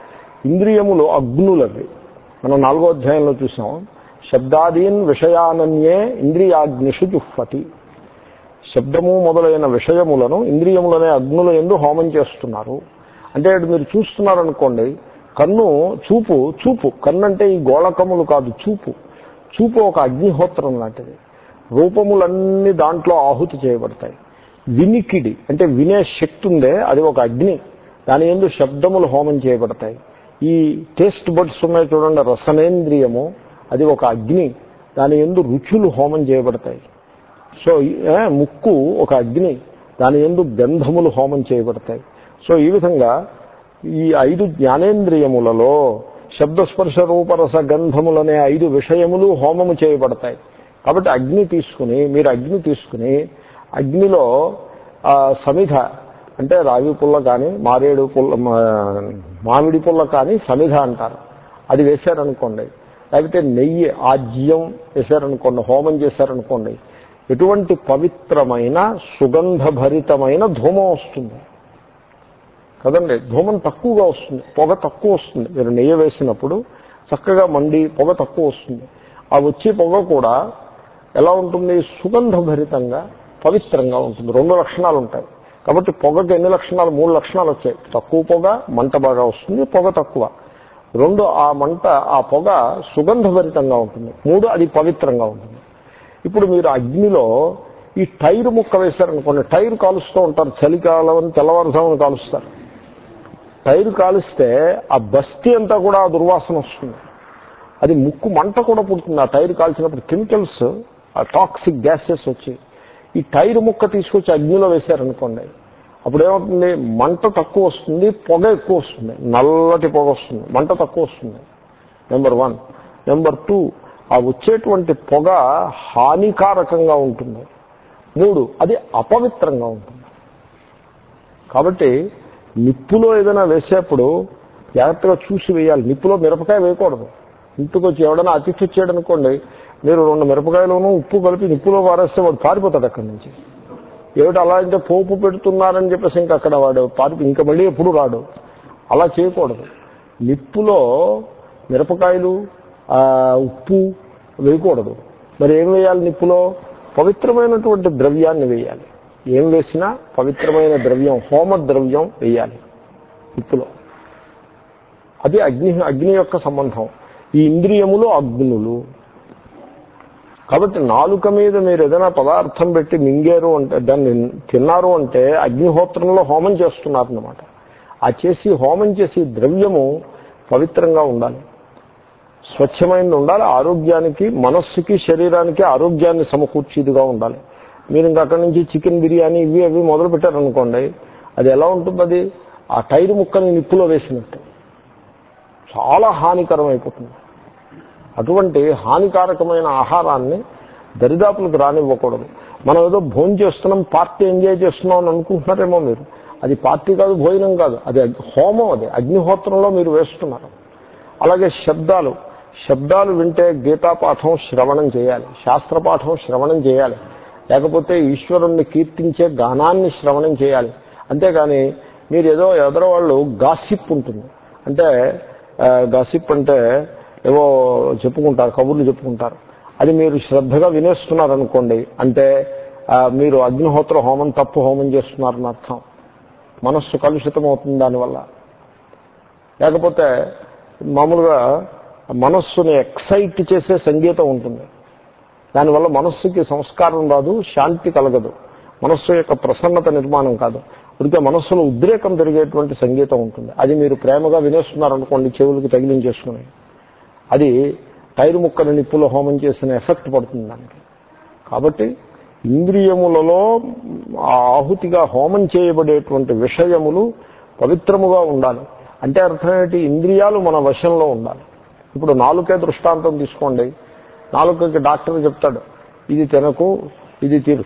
ఇంద్రియములు అగ్నులవి. మనం నాలుగో అధ్యాయంలో చూసాం. శబ్దాదీన్ విషయానన్యే ఇంద్రియాగ్నిషు జుహ్వతి. శబ్దము మొదలైన విషయములను ఇంద్రియములనే అగ్నుల ఎందు హోమం చేస్తున్నారు. అంటే ఇటు మీరు చూస్తున్నారనుకోండి కన్ను చూపు చూపు. కన్ను అంటే ఈ గోళకములు కాదు చూపు. చూపు ఒక అగ్నిహోత్రం లాంటిది. రూపములన్నీ దాంట్లో ఆహుతి చేయబడతాయి. వినికిడి అంటే వినే శక్తి ఉందే అది ఒక అగ్ని. దాని ఎందు శబ్దములు హోమం చేయబడతాయి. ఈ టేస్ట్ బడ్స్ ఉన్నాయి చూడండి రసనేంద్రియము అది ఒక అగ్ని. దాని ఎందు రుచులు హోమం చేయబడతాయి. సో ముక్కు ఒక అగ్ని. దాని ఎందు గంధములు హోమం చేయబడతాయి. సో ఈ విధంగా ఈ ఐదు జ్ఞానేంద్రియములలో శబ్దస్పర్శ రూపరస గంధములనే ఐదు విషయములు హోమము చేయబడతాయి. కాబట్టి అగ్ని తీసుకుని మీరు అగ్ని తీసుకుని అగ్నిలో సమిధ అంటే రావి పుల్ల కానీ మారేడు పుల్ల మా- మామిడి పుల్ల కానీ సమిధ అంటారు. అది వేశారనుకోండి. లేకపోతే నెయ్యి ఆజ్యం వేశారనుకోండి హోమం చేశారనుకోండి ఎటువంటి పవిత్రమైన సుగంధభరితమైన ధూమం వస్తుంది. కదండి? ధూమం తక్కువగా వస్తుంది పొగ తక్కువ వస్తుంది. మీరు నెయ్యి వేసినప్పుడు చక్కగా మండి పొగ తక్కువ వస్తుంది. ఆ వచ్చే పొగ కూడా ఎలా ఉంటుంది? సుగంధభరితంగా పవిత్రంగా ఉంటుంది. రెండు లక్షణాలు ఉంటాయి. కాబట్టి పొగకి ఎన్ని లక్షణాలు? మూడు లక్షణాలు వచ్చాయి. తక్కువ పొగ మంట బాగా వస్తుంది పొగ తక్కువ. రెండు ఆ మంట ఆ పొగ సుగంధభరితంగా ఉంటుంది. మూడు అది పవిత్రంగా ఉంటుంది. ఇప్పుడు మీరు అగ్నిలో ఈ టైర్ ముక్క వేశారనుకోండి టైర్ కాలుస్తూ ఉంటారు. చలికాలం అని తెల్లవారుజామున కాలుస్తారు. టైర్ కాలిస్తే ఆ బస్తీ అంతా కూడా ఆ దుర్వాసన వస్తుంది. అది ముక్కు మంట కూడా పుడుతుంది. ఆ టైర్ కాల్చినప్పుడు కెమికల్స్ ఆ టాక్సిక్ గ్యాసెస్ వచ్చి ఈ టైర్ ముక్క తీసుకొచ్చి అగ్నిలో వేశారనుకోండి అప్పుడు ఏమవుతుంది మంట తక్కువ వస్తుంది పొగ ఎక్కువ వస్తుంది నల్లటి పొగ వస్తుంది మంట తక్కువ వస్తుంది. నెంబర్ వన్ నెంబర్ టూ ఆ వచ్చేటువంటి పొగ హానికారకంగా ఉంటుంది. మూడు అది అపవిత్రంగా ఉంటుంది. కాబట్టి నిప్పులో ఏదైనా వేసేప్పుడు జాగ్రత్తగా చూసి వేయాలి. నిప్పులో మిరపకాయ వేయకూడదు. ఇంటికి వచ్చి ఎవడైనా అతిథి వచ్చాడు అనుకోండి మీరు రెండు మిరపకాయలను ఉప్పు కలిపి నిప్పులో పారేస్తే వాడు పారిపోతాడు అక్కడి నుంచి. ఏమిటి అలా అంటే పోపు పెడుతున్నారని చెప్పేసి ఇంకా అక్కడ వాడు పారి ఇంకా మళ్ళీ ఎప్పుడు రాడు. అలా చేయకూడదు. నిప్పులో మిరపకాయలు ఉప్పు వేయకూడదు. మరి ఏం వేయాలి నిప్పులో? పవిత్రమైనటువంటి ద్రవ్యాన్ని వేయాలి. ఏం వేసినా పవిత్రమైన ద్రవ్యం హోమ ద్రవ్యం వేయాలి నిప్పులో. అది అగ్ని అగ్ని యొక్క సంబంధం. ఈ ఇంద్రియములు అగ్నులు. కాబట్టి నాలుక మీద మీరు ఏదైనా పదార్థం పెట్టి మింగారు అంటే దాన్ని తిన్నారు అంటే అగ్నిహోత్రంలో హోమం చేస్తున్నారన్నమాట. ఆ చేసి హోమం చేసి ద్రవ్యము పవిత్రంగా ఉండాలి. స్వచ్ఛమైనది ఉండాలి ఆరోగ్యానికి మనస్సుకి శరీరానికి ఆరోగ్యాన్ని సమకూర్చేదిగా ఉండాలి. మీరు ఇంకా అక్కడి నుంచి చికెన్ బిర్యానీ ఇవి అవి మొదలు పెట్టారనుకోండి అది ఎలా ఉంటుంది అది ఆ టైర్ ముక్కని నిప్పులో వేసినట్టు. చాలా హానికరం అయిపోతుంది అటువంటి హానికారకమైన ఆహారాన్ని దరిదాపులకు రానివ్వకూడదు. మనం ఏదో భోజనం చేస్తున్నాం పార్టీ ఎంజాయ్ చేస్తున్నాం అని అనుకుంటున్నారేమో మీరు. అది పార్టీ కాదు భోజనం కాదు. అది హోమం అది. అగ్నిహోత్రంలో మీరు వేస్తున్నారు. అలాగే శబ్దాలు. శబ్దాలు వింటే గీతాపాఠం శ్రవణం చేయాలి. శాస్త్రపాఠం శ్రవణం చేయాలి. లేకపోతే ఈశ్వరుణ్ణి కీర్తించే గానాన్ని శ్రవణం చేయాలి. అంతేగాని మీరు ఏదో ఎదరవాళ్ళు గాసిప్ ఉంటుంది. అంటే గాసిప్ అంటే ఏవో చెప్పుకుంటారు కబుర్లు చెప్పుకుంటారు. అది మీరు శ్రద్ధగా వినేస్తున్నారనుకోండి అంటే మీరు అగ్నిహోత్ర హోమం తప్పు హోమం చేస్తున్నారని అర్థం. మనస్సు కలుషితం అవుతుంది దానివల్ల. లేకపోతే మామూలుగా మనస్సుని ఎక్సైట్ చేసే సంగీతం ఉంటుంది. దానివల్ల మనస్సుకి సంస్కారం రాదు శాంతి కలగదు. మనస్సు యొక్క ప్రసన్నత నిర్మాణం కాదు. అందుకే మనస్సులో ఉద్రేకం పెరిగేటువంటి సంగీతం ఉంటుంది. అది మీరు ప్రేమగా వినేస్తున్నారనుకోండి చెవులకు తగిలించేసుకుని. అది టైరు ముక్కల నిప్పులో హోమం చేసిన ఎఫెక్ట్ పడుతుంది దానికి. కాబట్టి ఇంద్రియములలో ఆహుతిగా హోమం చేయబడేటువంటి విషయములు పవిత్రముగా ఉండాలి. అంటే అర్థం ఇంద్రియాలు మన వశంలో ఉండాలి. ఇప్పుడు నాలుకే దృష్టాంతం తీసుకోండి. నాలుకకి డాక్టర్ చెప్తాడు ఇది తినకు ఇది తిరు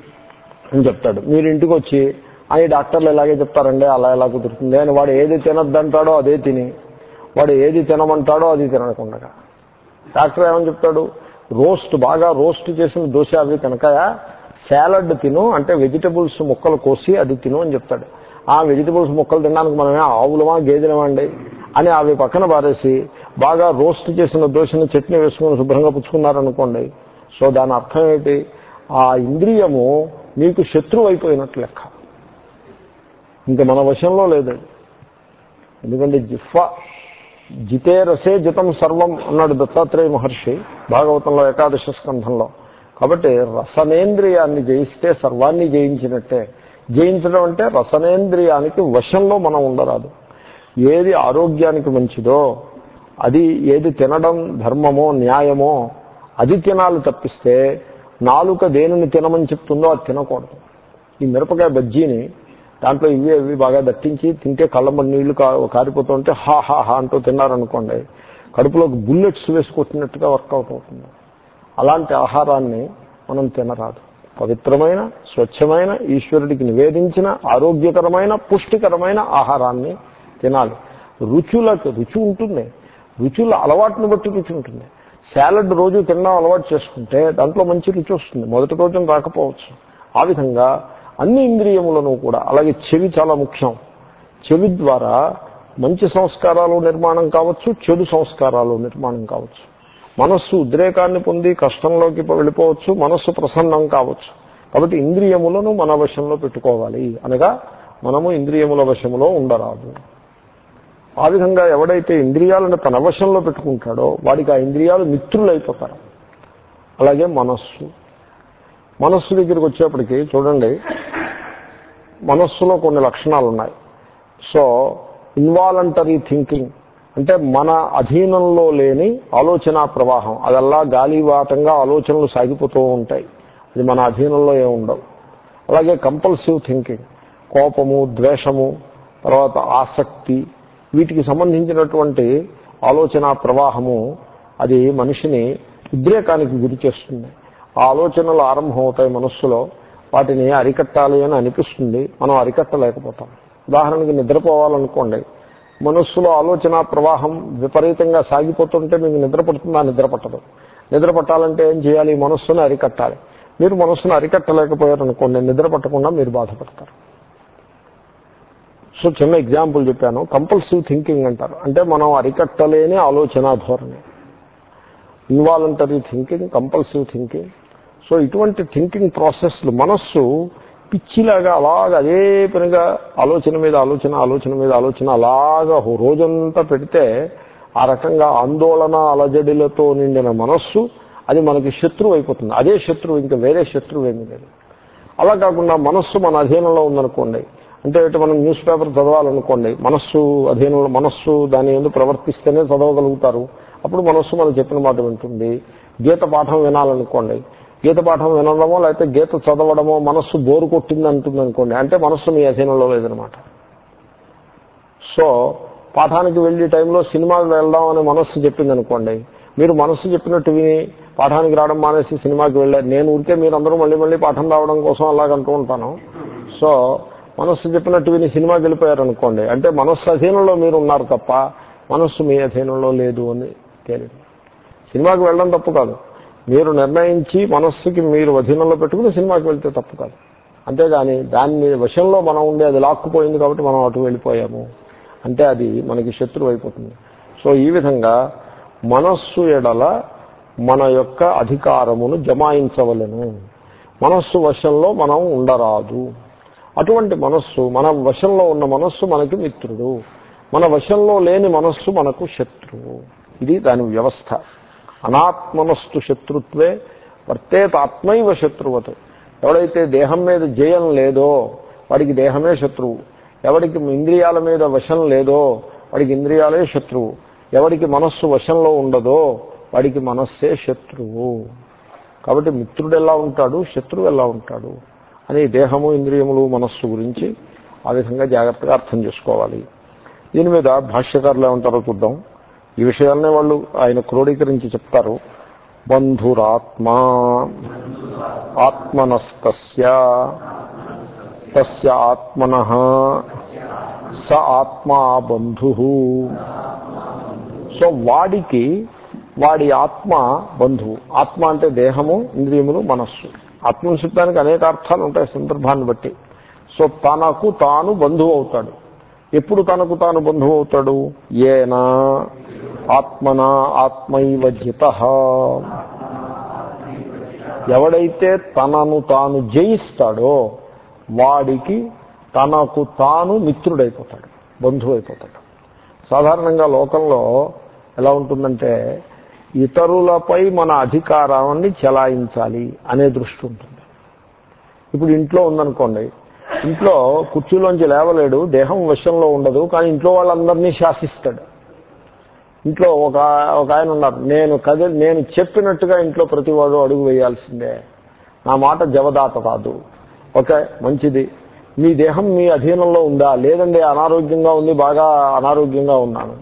అని చెప్తాడు. మీరు ఇంటికి వచ్చి అని డాక్టర్లు ఎలాగే చెప్తారండి అలా ఎలా కుదురుతుంది. అని వాడు ఏది తినద్దంటాడో అదే తిని వాడు ఏది తినమంటాడో అది తినకుండా డాక్టర్ ఏమని చెప్తాడు? రోస్ట్ బాగా రోస్ట్ చేసిన దోశ అవి కనుక సాలడ్ తిను అంటే వెజిటబుల్స్ ముక్కలు కోసి అది తిను అని చెప్తాడు. ఆ వెజిటబుల్స్ ముక్కలు తినడానికి మనమే ఆవులమా గేదెలమా అండి? అని అవి పక్కన పారేసి బాగా రోస్ట్ చేసిన దోశను చట్నీ వేసుకుని శుభ్రంగా పుచ్చుకున్నారనుకోండి. సో దాని అర్థం ఏంటి? ఆ ఇంద్రియము మీకు శత్రువు అయిపోయినట్లు లెక్క. ఇంకా మన వశంలో లేదు. ఎందుకంటే జిఫ్ఫ జితే రసే జితం సర్వం అన్నాడు దత్తాత్రేయ మహర్షి భాగవతంలో ఏకాదశ స్కంధంలో. కాబట్టి రసనేంద్రియాన్ని జయిస్తే సర్వాన్ని జయించినట్టే. జయించడం అంటే రసనేంద్రియానికి వశంలో మనం ఉండరాదు. ఏది ఆరోగ్యానికి మంచిదో అది ఏది తినడం ధర్మమో న్యాయమో అది తినాలి తప్పిస్తే నాలుక దేనిని తినమని చెప్తుందో అది తినకూడదు. ఈ మిరపకాయ బజ్జీని దాంట్లో ఇవి ఇవి బాగా దట్టించి తింటే కళ్ళమ్మ నీళ్ళు కారిపోతుంటే హా హా హా అంటూ తిన్నారనుకోండి కడుపులోకి బుల్లెట్స్ వేసుకొచ్చినట్టుగా వర్కౌట్ అవుతుంది. అలాంటి ఆహారాన్ని మనం తినరాదు. పవిత్రమైన స్వచ్ఛమైన ఈశ్వరుడికి నివేదించిన ఆరోగ్యకరమైన పుష్టికరమైన ఆహారాన్ని తినాలి. రుచులకు రుచి ఉంటుంది. రుచుల అలవాటును బట్టి రుచి ఉంటుంది. సాలడ్ రోజు తినడం అలవాటు చేసుకుంటే దాంట్లో మంచి రుచి వస్తుంది. మొదటి రోజున రాకపోవచ్చు. ఆ విధంగా అన్ని ఇంద్రియములను కూడా. అలాగే చెవి చాలా ముఖ్యం. చెవి ద్వారా మంచి సంస్కారాలు నిర్మాణం కావచ్చు చెడు సంస్కారాలు నిర్మాణం కావచ్చు. మనస్సు ఉద్రేకాన్ని పొంది కష్టంలోకి వెళ్ళిపోవచ్చు మనస్సు ప్రసన్నం కావచ్చు. కాబట్టి ఇంద్రియములను మన వశంలో పెట్టుకోవాలి. అనగా మనము ఇంద్రియముల వశంలో ఉండరాదు. ఆ విధంగా ఎవడైతే ఇంద్రియాలను తన వశంలో పెట్టుకుంటాడో వాడికి ఆ ఇంద్రియాలు మిత్రులైపోతారు. అలాగే మనస్సు. మనస్సు దగ్గరికి వచ్చేప్పటికి చూడండి మనస్సులో కొన్ని లక్షణాలు ఉన్నాయి సో ఇన్వాలంటరీ థింకింగ్ అంటే మన అధీనంలో లేని ఆలోచన ప్రవాహం అదల్లా గాలివాటంగా ఆలోచనలు సాగిపోతూ ఉంటాయి. అది మన అధీనంలో ఏమి ఉండవు. అలాగే కంపల్సివ్ థింకింగ్ కోపము ద్వేషము తర్వాత ఆసక్తి వీటికి సంబంధించినటువంటి ఆలోచన ప్రవాహము అది మనిషిని ఉద్రేకానికి గురి చేస్తుంది. ఆలోచనలు ఆరంభమవుతాయి మనస్సులో వాటిని అరికట్టాలి అని అనిపిస్తుంది మనం అరికట్టలేకపోతాం. ఉదాహరణకి నిద్రపోవాలనుకోండి మనస్సులో ఆలోచన ప్రవాహం విపరీతంగా సాగిపోతుంటే మీకు నిద్ర పడుతుందా? నిద్ర పట్టదు. నిద్ర పట్టాలంటే ఏం చేయాలి? మనస్సును అరికట్టాలి. మీరు మనస్సును అరికట్టలేకపోయారనుకోండి నిద్ర పట్టకుండా మీరు బాధపడతారు. సో చిన్న ఎగ్జాంపుల్ చెప్పాను. కంపల్సివ్ థింకింగ్ అంటారు. అంటే మనం అరికట్టలేని ఆలోచన ధోరణి. Involuntary thinking compulsive thinking so ఇటువంటి థింకింగ్ ప్రాసెస్లు మనస్సు పిచ్చిలాగా అలాగ అదే పనిగా ఆలోచన మీద ఆలోచన ఆలోచన మీద ఆలోచన అలాగా రోజంతా పెడితే ఆ రకంగా ఆందోళన అలజడిలతో నిండిన మనస్సు అది మనకి శత్రువు అయిపోతుంది. అదే శత్రువు ఇంకా వేరే శత్రువు ఏమీ లేదు. అలా కాకుండా మనస్సు మన అధీనంలో ఉందనుకోండి అంటే మనం న్యూస్ పేపర్ చదవాలనుకోండి మనస్సు అధీనంలో మనస్సు దాని ఎందుకు ప్రవర్తిస్తేనే చదవగలుగుతారు. అప్పుడు మనస్సు మనం చెప్పిన మాట వింటుంది. గీత పాఠం వినాలనుకోండి గీత పాఠం వినడమో లేకపోతే గీత చదవడమో మనస్సు బోరు కొట్టింది అంటుంది అనుకోండి అంటే మనస్సు మీ అధీనంలో లేదనమాట. సో పాఠానికి వెళ్ళే టైంలో సినిమాకి వెళ్దాం అని మనస్సు చెప్పింది అనుకోండి మీరు మనస్సు చెప్పినట్టు విని పాఠానికి రావడం మానేసి సినిమాకి వెళ్ళారు. నేను ఉంటే మీరు అందరూ మళ్ళీ మళ్ళీ పాఠం రావడం కోసం అలాగంటూ ఉంటాను. సో మనస్సు చెప్పినట్టు విని సినిమాకి వెళ్ళిపోయారు అనుకోండి అంటే మనస్సు అధీనంలో మీరు ఉన్నారు తప్ప మనస్సు మీ అధీనంలో లేదు అని తేలింది. సినిమాకి వెళ్ళడం తప్పు కాదు. మీరు నిర్ణయించి మనస్సుకి మీరు అధీనంలో పెట్టుకుని సినిమాకి వెళ్తే తప్పు కాదు. అంతేగాని దాన్ని వశంలో మనం ఉండే అది లాక్కుపోయింది కాబట్టి మనం అటు వెళ్ళిపోయాము. అంటే అది మనకి శత్రువు అయిపోతుంది. సో ఈ విధంగా మనస్సు ఎడల మన యొక్క అధికారమును జమాయించవలను. మనస్సు వశంలో మనం ఉండరాదు. అటువంటి మనస్సు మన వశంలో ఉన్న మనస్సు మనకి మిత్రుడు. మన వశంలో లేని మనస్సు మనకు శత్రువు. ఇది దాని వ్యవస్థ. అనాత్మనస్తు శత్రుత్వే వర్తేత ఆత్మైవ శత్రువత్. ఎవడైతే దేహం మీద జయం లేదో వాడికి దేహమే శత్రువు. ఎవడికి ఇంద్రియాల మీద వశం లేదో వాడికి ఇంద్రియాలే శత్రువు. ఎవడికి మనస్సు వశంలో ఉండదో వాడికి మనస్సే శత్రువు. కాబట్టి మిత్రుడు ఎలా ఉంటాడు? శత్రువు ఎలా ఉంటాడు? అని దేహము ఇంద్రియములు మనస్సు గురించి ఆ విధంగా జాగ్రత్తగా అర్థం చేసుకోవాలి. దీని మీద భాష్యకారులు ఏమంటారో చూద్దాం. ఈ విషయాలనే వాళ్ళు ఆయన క్రోడీకరించి చెప్తారు. బంధురాత్మా. ఆత్మనస్తస్య. తస్య ఆత్మన. స ఆత్మా బంధు. సో వాడికి వాడి ఆత్మ బంధువు. ఆత్మ అంటే దేహము ఇంద్రియములు మనస్సు. ఆత్మశబ్దానికి అనేక అర్థాలు ఉంటాయి సందర్భాన్ని బట్టి. సో తనకు తాను బంధువు అవుతాడు. ఎప్పుడు తనకు తాను బంధువు అవుతాడు? ఏనా. ఆత్మన ఆత్మైవజిత ఎవడైతే తనను తాను జయిస్తాడో వాడికి తనకు తాను మిత్రుడైపోతాడు బంధువు అయిపోతాడు సాధారణంగా లోకంలో ఎలా ఉంటుందంటే ఇతరులపై మన అధికారాన్ని చెలాయించాలి అనే దృష్టి ఉంటుంది. ఇప్పుడు ఇంట్లో ఉందనుకోండి ఇంట్లో కుర్చీలోంచి లేవలేడు దేహం వశంలో ఉండదు కానీ ఇంట్లో వాళ్ళందరినీ శాసిస్తాడు. ఇంట్లో ఒక ఒక ఆయన ఉన్నారు. నేను కది నేను చెప్పినట్టుగా ఇంట్లో ప్రతివాడు అడుగు వేయాల్సిందే. నా మాట జవదాత కాదు. ఓకే మంచిది. మీ దేహం మీ అధీనంలో ఉందా? లేదండి అనారోగ్యంగా ఉంది బాగా అనారోగ్యంగా ఉన్నాను.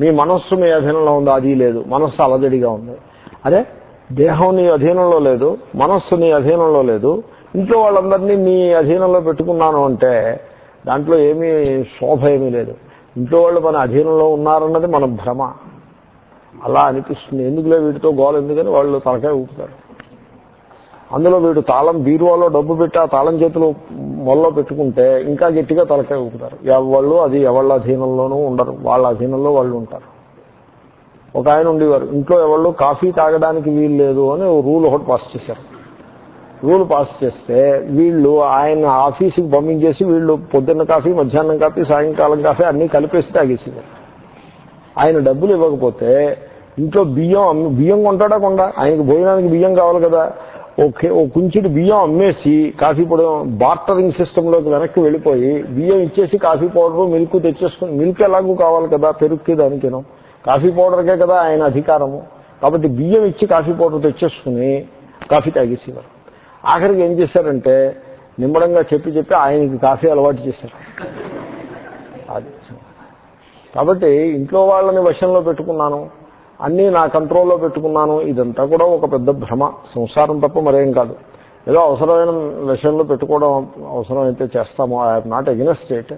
మీ మనస్సు మీ అధీనంలో ఉందా? అది లేదు. మనస్సు అలజడిగా ఉంది. అదే దేహం నీ అధీనంలో లేదు మనస్సు నీ అధీనంలో లేదు. ఇంట్లో వాళ్ళందరినీ నీ అధీనంలో పెట్టుకున్నాను అంటే దాంట్లో ఏమీ శోభ ఏమీ లేదు. ఇంట్లో వాళ్ళు మన అధీనంలో ఉన్నారన్నది మన భ్రమ. అలా అనిపిస్తుంది. ఎందుకులే వీటితో గోల? ఎందుకని వాళ్ళు తలకాయ ఊపుతారు. అందులో వీడు తాళం బీరువాలో డబ్బు పెట్టి ఆ తాళం చేతులు మొల్లో పెట్టుకుంటే ఇంకా గట్టిగా తలకాయ ఊపుతారు. ఎవళ్ళు? అది ఎవళ్ళ అధీనంలోనూ ఉండరు. వాళ్ళ అధీనంలో వాళ్ళు ఉంటారు. ఒక ఆయన ఉండేవారు. ఇంట్లో ఎవళ్ళు? కాఫీ తాగడానికి వీలు లేదు అని ఓ రూల్ ఒకటి పాస్ చేశారు. రూల్ పాస్ చేస్తే వీళ్ళు ఆయన ఆఫీసుకి పంపించేసి వీళ్ళు పొద్దున్న కాఫీ మధ్యాహ్నం కాఫీ సాయంకాలం కాఫీ అన్నీ కలిపేసి తాగేసేవారు ఆయన డబ్బులు ఇవ్వకపోతే ఇంట్లో బియ్యం అమ్మి బియ్యం కొంటాడా కొండ? ఆయనకి భోజనానికి బియ్యం కావాలి కదా. ఓకే ఓ కుంచుడు బియ్యం అమ్మేసి కాఫీ పొడి బార్టరింగ్ సిస్టంలోకి వెనక్కి వెళ్ళిపోయి బియ్యం ఇచ్చేసి కాఫీ పౌడర్ మిల్క్ తెచ్చేసుకుని మిల్క్ ఎలాగూ కావాలి కదా పెరుగుకి దానికిను. కాఫీ పౌడర్కే కదా ఆయన అధికారము. కాబట్టి బియ్యం ఇచ్చి కాఫీ పౌడర్ తెచ్చేసుకుని కాఫీ తాగేసేవారు. ఆఖరికి ఏం చేశారంటే నిమ్మడంగా చెప్పి చెప్పి ఆయనకి కాఫీ అలవాటు చేశారు. అది. కాబట్టి ఇంట్లో వాళ్ళని వశంలో పెట్టుకున్నాను అన్నీ నా కంట్రోల్లో పెట్టుకున్నాను ఇదంతా కూడా ఒక పెద్ద భ్రమ. సంసారం తప్ప మరేం కాదు. ఏదో అవసరమైన విషయంలో పెట్టుకోవడం అవసరమైతే చేస్తాము. I'm not against it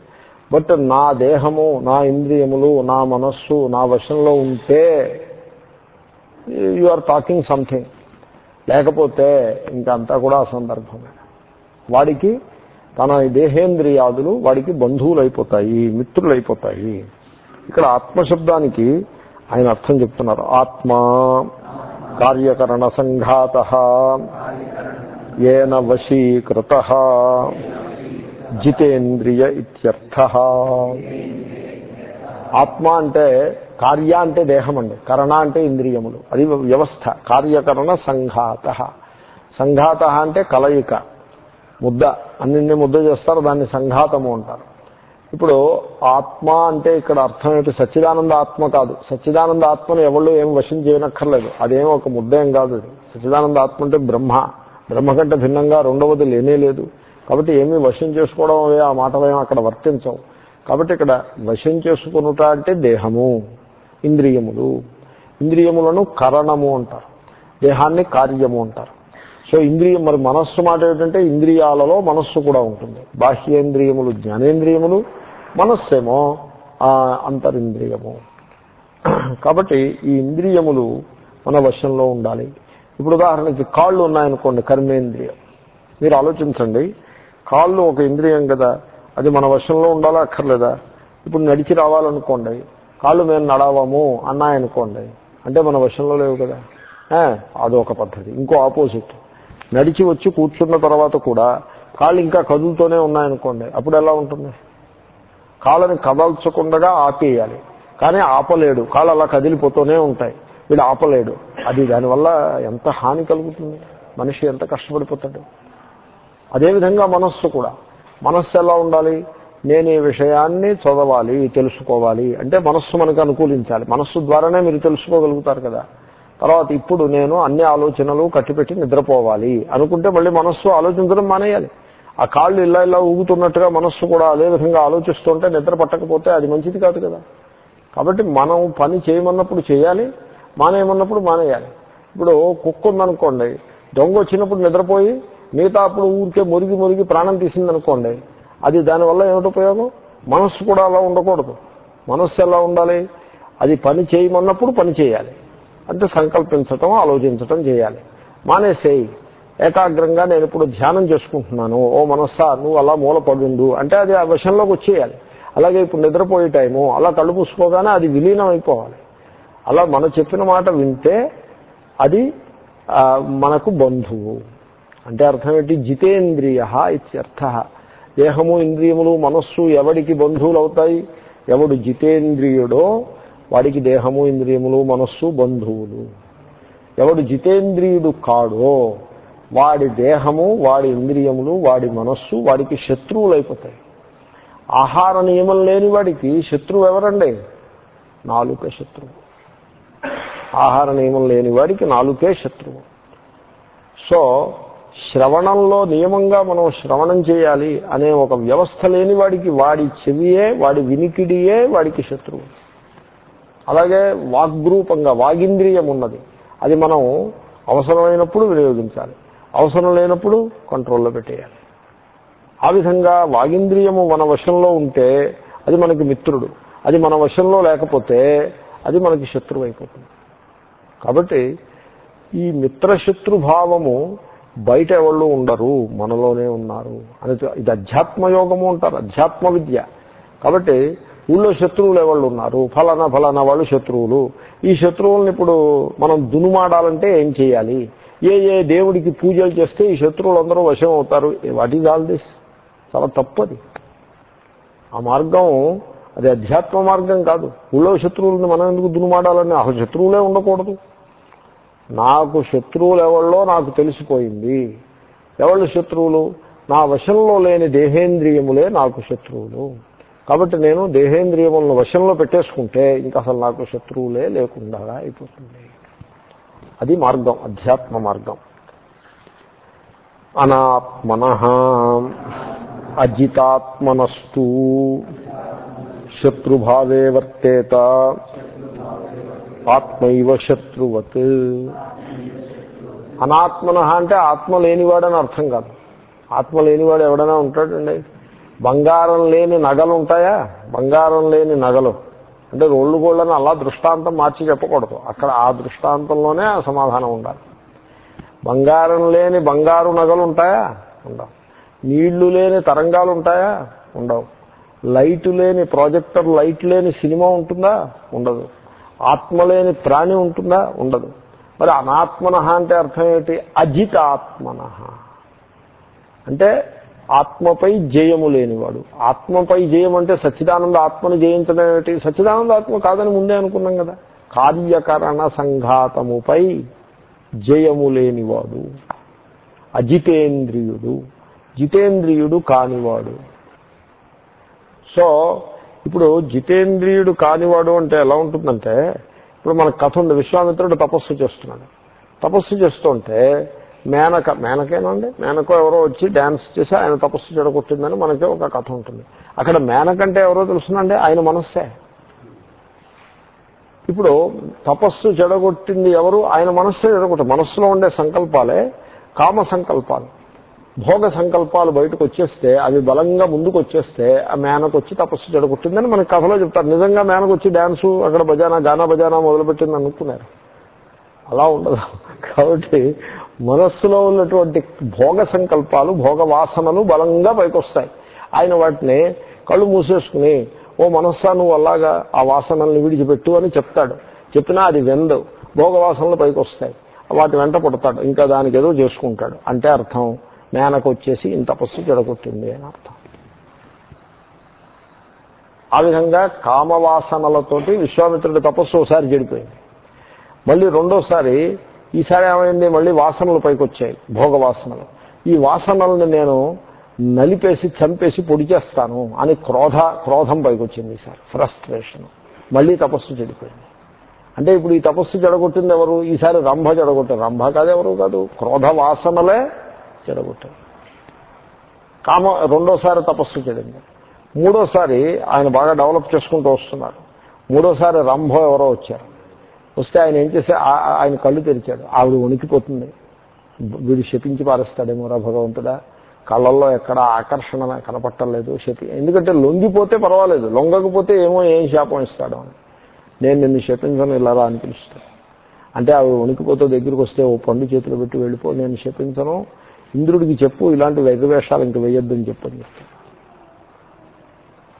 but నా దేహము నా ఇంద్రియములు నా మనస్సు నా వశంలో ఉంటే యు ఆర్ టాకింగ్ సంథింగ్ లేకపోతే ఇంకంతా కూడా అసందర్భమే. వాడికి తన దేహేంద్రియాదులు వాడికి బంధువులు అయిపోతాయి మిత్రులు అయిపోతాయి ఇక్కడ ఆత్మశబ్దానికి ఆయన అర్థం చెప్తున్నారు. ఆత్మ కార్యకరణ సంఘాత ఏన వశీకృత జితేంద్రియ ఇత్యర్థ. ఆత్మ అంటే కార్య అంటే దేహం అండి కరణ అంటే ఇంద్రియములు. అది వ్యవస్థ. కార్యకరణ సంఘాత. సంఘాత అంటే కలయిక. ముద్ద. అన్నింటినీ ముద్ద చేస్తారు దాన్ని సంఘాతము అంటారు. ఇప్పుడు ఆత్మ అంటే ఇక్కడ అర్థం ఏంటి? సచ్చిదానంద ఆత్మ కాదు. సచ్చిదానంద ఆత్మను ఎవళ్ళు ఏం వశం చేయనక్కర్లేదు. అదేం ఒక ముద్ద ఏం కాదు సచ్చిదానంద ఆత్మ అంటే బ్రహ్మ. బ్రహ్మ కంటే భిన్నంగా రెండవది లేనే లేదు. కాబట్టి ఏమీ వశం చేసుకోవడం ఆ మాటలేం అక్కడ వర్తించవు. కాబట్టి ఇక్కడ వశం చేసుకునుట అంటే దేహము. ఇంద్రియములు. ఇంద్రియములను కరణము అంటారు. దేహాన్ని కార్యము అంటారు. సో ఇంద్రియం మరి మనస్సు మాట ఏంటంటే ఇంద్రియాలలో మనస్సు కూడా ఉంటుంది. బాహ్యేంద్రియములు జ్ఞానేంద్రియములు మనస్సేమో అంతరింద్రియము. కాబట్టి ఈ ఇంద్రియములు మన వశంలో ఉండాలి. ఇప్పుడు ఉదాహరణకి కాళ్ళు ఉన్నాయనుకోండి కర్మేంద్రియం. మీరు ఆలోచించండి కాళ్ళు ఒక ఇంద్రియం కదా అది మన వశంలో ఉండాలా అక్కర్లేదా? ఇప్పుడు నడిచి రావాలనుకోండి కాళ్ళు మేము నడవము అన్నాయనుకోండి. అంటే మన వశంలో లేవు కదా. అదొక పద్ధతి. ఇంకో ఆపోజిట్. నడిచి వచ్చి కూర్చున్న తర్వాత కూడా కాళ్ళు ఇంకా కదులుతూనే ఉన్నాయనుకోండి. అప్పుడు ఎలా ఉంటుంది? కాళ్ళని కదల్చకుండా ఆపేయాలి. కానీ ఆపలేడు. కాళ్ళు అలా కదిలిపోతూనే ఉంటాయి. వీడు ఆపలేడు. అది దానివల్ల ఎంత హాని కలుగుతుంది? మనిషి ఎంత కష్టపడిపోతాడు? అదేవిధంగా మనస్సు కూడా. మనస్సు ఎలా ఉండాలి? నేను ఈ విషయాన్ని చదవాలి తెలుసుకోవాలి. అంటే మనస్సు మనకు అనుకూలించాలి. మనస్సు ద్వారానే మీరు తెలుసుకోగలుగుతారు కదా. తర్వాత ఇప్పుడు నేను అన్ని ఆలోచనలు కట్టిపెట్టి నిద్రపోవాలి. అనుకుంటే మళ్ళీ మనస్సు ఆలోచించడం మానేయాలి. ఆ కాళ్ళు ఇలా ఇలా ఊగుతున్నట్టుగా మనస్సు కూడా అదే విధంగా ఆలోచిస్తుంటే నిద్ర పట్టకపోతే అది మంచిది కాదు కదా. కాబట్టి మనం పని చేయమన్నప్పుడు చేయాలి మానేయమన్నప్పుడు మానేయాలి. ఇప్పుడు కుక్క ఉందనుకోండి దొంగ వచ్చినప్పుడు నిద్రపోయి మిగతా అప్పుడు ఊరికే మురిగి మురిగి ప్రాణం తీసిందనుకోండి అది దానివల్ల ఏమిటి ఉపయోగం? మనస్సు కూడా అలా ఉండకూడదు. మనస్సు ఎలా ఉండాలి? అది పని చేయమన్నప్పుడు పని చేయాలి. అంటే సంకల్పించటం ఆలోచించటం చేయాలి. మానేసేయి. ఏకాగ్రంగా నేను ఇప్పుడు ధ్యానం చేసుకుంటున్నాను. ఓ మనస్సా నువ్వు అలా మూలపడుండు అంటే అది ఆ విషయంలోకి వచ్చేయాలి. అలాగే ఇప్పుడు నిద్రపోయే టైము అలా కళ్ళు పూసుకోగానే అది విలీనం అయిపోవాలి. అలా మనం చెప్పిన మాట వింటే అది మనకు బంధువు. అంటే అర్థం ఏంటి? జితేంద్రియ ఇత్యర్థ. దేహము ఇంద్రియములు మనస్సు ఎవడికి బంధువులు అవుతాయి ఎవడు జితేంద్రియుడో వాడికి దేహము ఇంద్రియములు మనస్సు బంధువులు. ఎవడు జితేంద్రియుడు కాడో వాడి దేహము వాడి ఇంద్రియములు వాడి మనస్సు వాడికి శత్రువులు అయిపోతాయి ఆహార నియమం లేని వాడికి శత్రువు ఎవరండి? నాలుక శత్రువు. ఆహార నియమం లేని వాడికి నాలుకే శత్రువు. సో శ్రవణంలో నియమంగా మనం శ్రవణం చేయాలి అనే ఒక వ్యవస్థ లేని వాడికి వాడి చెవియే వాడి వినికిడియే వాడికి శత్రువు. అలాగే వాగ్రూపంగా వాగింద్రియం ఉన్నది అది మనం అవసరమైనప్పుడు వినియోగించాలి. అవసరం లేనప్పుడు కంట్రోల్లో పెట్టేయాలి. ఆ విధంగా వాగింద్రియము మన వశంలో ఉంటే అది మనకి మిత్రుడు. అది మన వశంలో లేకపోతే అది మనకి శత్రువు అయిపోతుంది కాబట్టి ఈ మిత్రశత్రుభావము బయట ఎవళ్ళు ఉండరు మనలోనే ఉన్నారు. అని ఇది అధ్యాత్మ యోగము అంటారు అధ్యాత్మ విద్య కాబట్టి ఊళ్ళో శత్రువులు ఎవళ్ళు ఉన్నారు? ఫలానా ఫలానా వాళ్ళు శత్రువులు. ఈ శత్రువులను ఇప్పుడు మనం దునుమాడాలంటే ఏం చేయాలి? ఏ ఏ దేవుడికి పూజలు చేస్తే ఈ శత్రువులు అందరూ వశం అవుతారు? What is all this? చాలా తప్పది. ఆ మార్గం అది అధ్యాత్మ మార్గం కాదు. ఊళ్ళో శత్రువులను మనం ఎందుకు దునుమాడాలని? అసలు శత్రువులే ఉండకూడదు. నాకు శత్రువులు ఎవళ్ళో నాకు తెలిసిపోయింది. ఎవళ్ళు శత్రువులు? నా వశంలో లేని దేహేంద్రియములే నాకు శత్రువులు. కాబట్టి నేను దేహేంద్రియములను వశంలో పెట్టేసుకుంటే ఇంకా అసలు నాకు శత్రువులే లేకుండా అయిపోతుంది. అది మార్గం అధ్యాత్మ మార్గం. అనాత్మన అజితాత్మనస్తు. శత్రుభావే వర్తేత. ఆత్మైవ శత్రువత్. అనాత్మన అంటే ఆత్మ లేనివాడని అర్థం కాదు. ఆత్మ లేనివాడు ఎవడైనా ఉంటాడండి. బంగారం లేని నగలు ఉంటాయా? బంగారం లేని నగలు. అంటే రోళ్ళు గోళ్ళని అలా దృష్టాంతం మార్చి చెప్పకూడదు. అక్కడ ఆ దృష్టాంతంలోనే సమాధానం ఉండాలి. బంగారం లేని బంగారు నగలు ఉంటాయా? ఉండవు. నీళ్ళు లేని తరంగాలు ఉంటాయా? ఉండవు. లైట్ లేని ప్రాజెక్టర్ లైట్ లేని సినిమా ఉంటుందా? ఉండదు. ఆత్మ లేని ప్రాణి ఉంటుందా? ఉండదు. మరి అనాత్మన అంటే అర్థం ఏమిటి? అజితాత్మన అంటే ఆత్మపై జయము లేనివాడు. ఆత్మపై జయం అంటే సచ్చిదానంద ఆత్మను జయించడం ఏమిటి? సచ్చిదానంద ఆత్మ కాదని ముందే అనుకున్నాం కదా. కార్యకరణ సంఘాతముపై జయము లేనివాడు. అజితేంద్రియుడు. జితేంద్రియుడు కానివాడు. సో ఇప్పుడు జితేంద్రియుడు కానివాడు అంటే ఎలా ఉంటుందంటే ఇప్పుడు మన కథ ఉంది విశ్వామిత్రుడు తపస్సు చేస్తున్నాడు. తపస్సు చేస్తుంటే మేనక మేనకేనండి మేనకో ఎవరో వచ్చి డ్యాన్స్ చేసి ఆయన తపస్సు చెడగొట్టిందని మనకి ఒక కథ ఉంటుంది. అక్కడ మేనకంటే ఎవరో తెలుసునండి ఆయన మనస్సే. ఇప్పుడు తపస్సు చెడగొట్టింది ఎవరు ఆయన మనస్సే చెడగొట్ట మనస్సులో ఉండే సంకల్పాలే కామ సంకల్పాలు భోగ సంకల్పాలు బయటకు వచ్చేస్తే అవి బలంగా ముందుకు వచ్చేస్తే ఆ మేనకు వచ్చి తపస్సు చెడగొట్టిందని మన కథలో చెప్తారు. నిజంగా మేనకు వచ్చి డ్యాన్సు అక్కడ బజానా గానా బజానా మొదలుపెట్టింది అనుకున్నారు. అలా ఉండదు. కాబట్టి మనస్సులో ఉన్నటువంటి భోగ సంకల్పాలు భోగ వాసనలు బలంగా పైకొస్తాయి. ఆయన వాటిని కళ్ళు మూసేసుకుని ఓ మనస్సా నువ్వు అలాగా ఆ వాసనల్ని విడిచిపెట్టు అని చెప్తాడు. చెప్పినా అది వెందవు భోగ వాసనలు పైకి వస్తాయి వాటి వెంట పడతాడు. ఇంకా దానికి ఏదో చేసుకుంటాడు. అంటే అర్థం మేనకొచ్చేసి ఇంత తపస్సు జడగొట్టింది అని అర్థం. ఆ విధంగా కామవాసనలతోటి విశ్వామిత్రుడి తపస్సు ఒకసారి చెడిపోయింది. మళ్ళీ రెండోసారి ఈసారి ఏమైంది? మళ్ళీ వాసనలు పైకి వచ్చాయి భోగ వాసనలు ఈ వాసనల్ని నేను నలిపేసి చంపేసి పొడి చేస్తాను అని క్రోధ క్రోధం పైకి వచ్చింది ఈసారి ఫ్రస్ట్రేషన్ మళ్ళీ తపస్సు చెడిపోయింది. అంటే ఇప్పుడు ఈ తపస్సు జడగొట్టింది ఎవరు? ఈసారి రంభ జడగొట్టారు రంభ కాదెవరు కాదు క్రోధ వాసనలే చెడగొట్టారు కామ రెండోసారి తపస్సు చెడింది. మూడోసారి ఆయన బాగా డెవలప్ చేసుకుంటూ వస్తున్నారు. మూడోసారి రంభో ఎవరో వచ్చారు. వస్తే ఆయన ఏం చేస్తే ఆ- ఆయన కళ్ళు తెరిచాడు. ఆవిడ వణికిపోతుంది. వీడు శపించి పారేస్తాడేమో రా భగవంతుడా. కళ్ళల్లో ఎక్కడ ఆకర్షణ కనపట్టలేదు. శపి ఎందుకంటే లొంగిపోతే పర్వాలేదు. లొంగకపోతే ఏమో ఏం శాపం ఇస్తాడు అని. నేను నిన్ను శపించను ఇలా అని పిలుస్తాను అంటే ఆవిడ వణికిపోతే దగ్గరికి వస్తే ఓ పండు చేతులు పెట్టి వెళ్ళిపో నేను శపించను ఇంద్రుడికి చెప్పు ఇలాంటి వెగవేషాలు ఇంక వేయొద్దని చెప్పని చెప్తాడు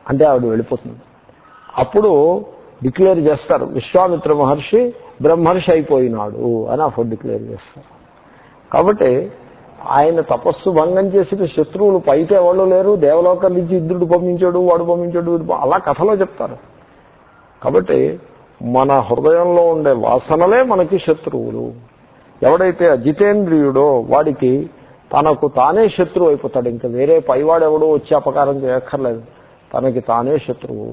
అంటే ఆవిడ వెళ్ళిపోతుంది. అప్పుడు డిక్లేర్ చేస్తారు విశ్వామిత్ర మహర్షి బ్రహ్మర్షి అయిపోయినాడు అని అప్పుడు డిక్లేర్ చేస్తారు. కాబట్టి ఆయన తపస్సు భంగం చేసిన శత్రువులు పైకి ఎవరు లేరు దేవలోకం నుంచి ఇంద్రుడు పంపించాడు వాడు పంపించాడు అలా కథలో చెప్తారు. కాబట్టి మన హృదయంలో ఉండే వాసనలే మనకి శత్రువులు. ఎవడైతే అజితేంద్రియుడో వాడికి తనకు తానే శత్రువు అయిపోతాడు. ఇంకా వేరే పైవాడెవడో వచ్చి అపకారం చేయక్కర్లేదు. తనకి తానే శత్రువు.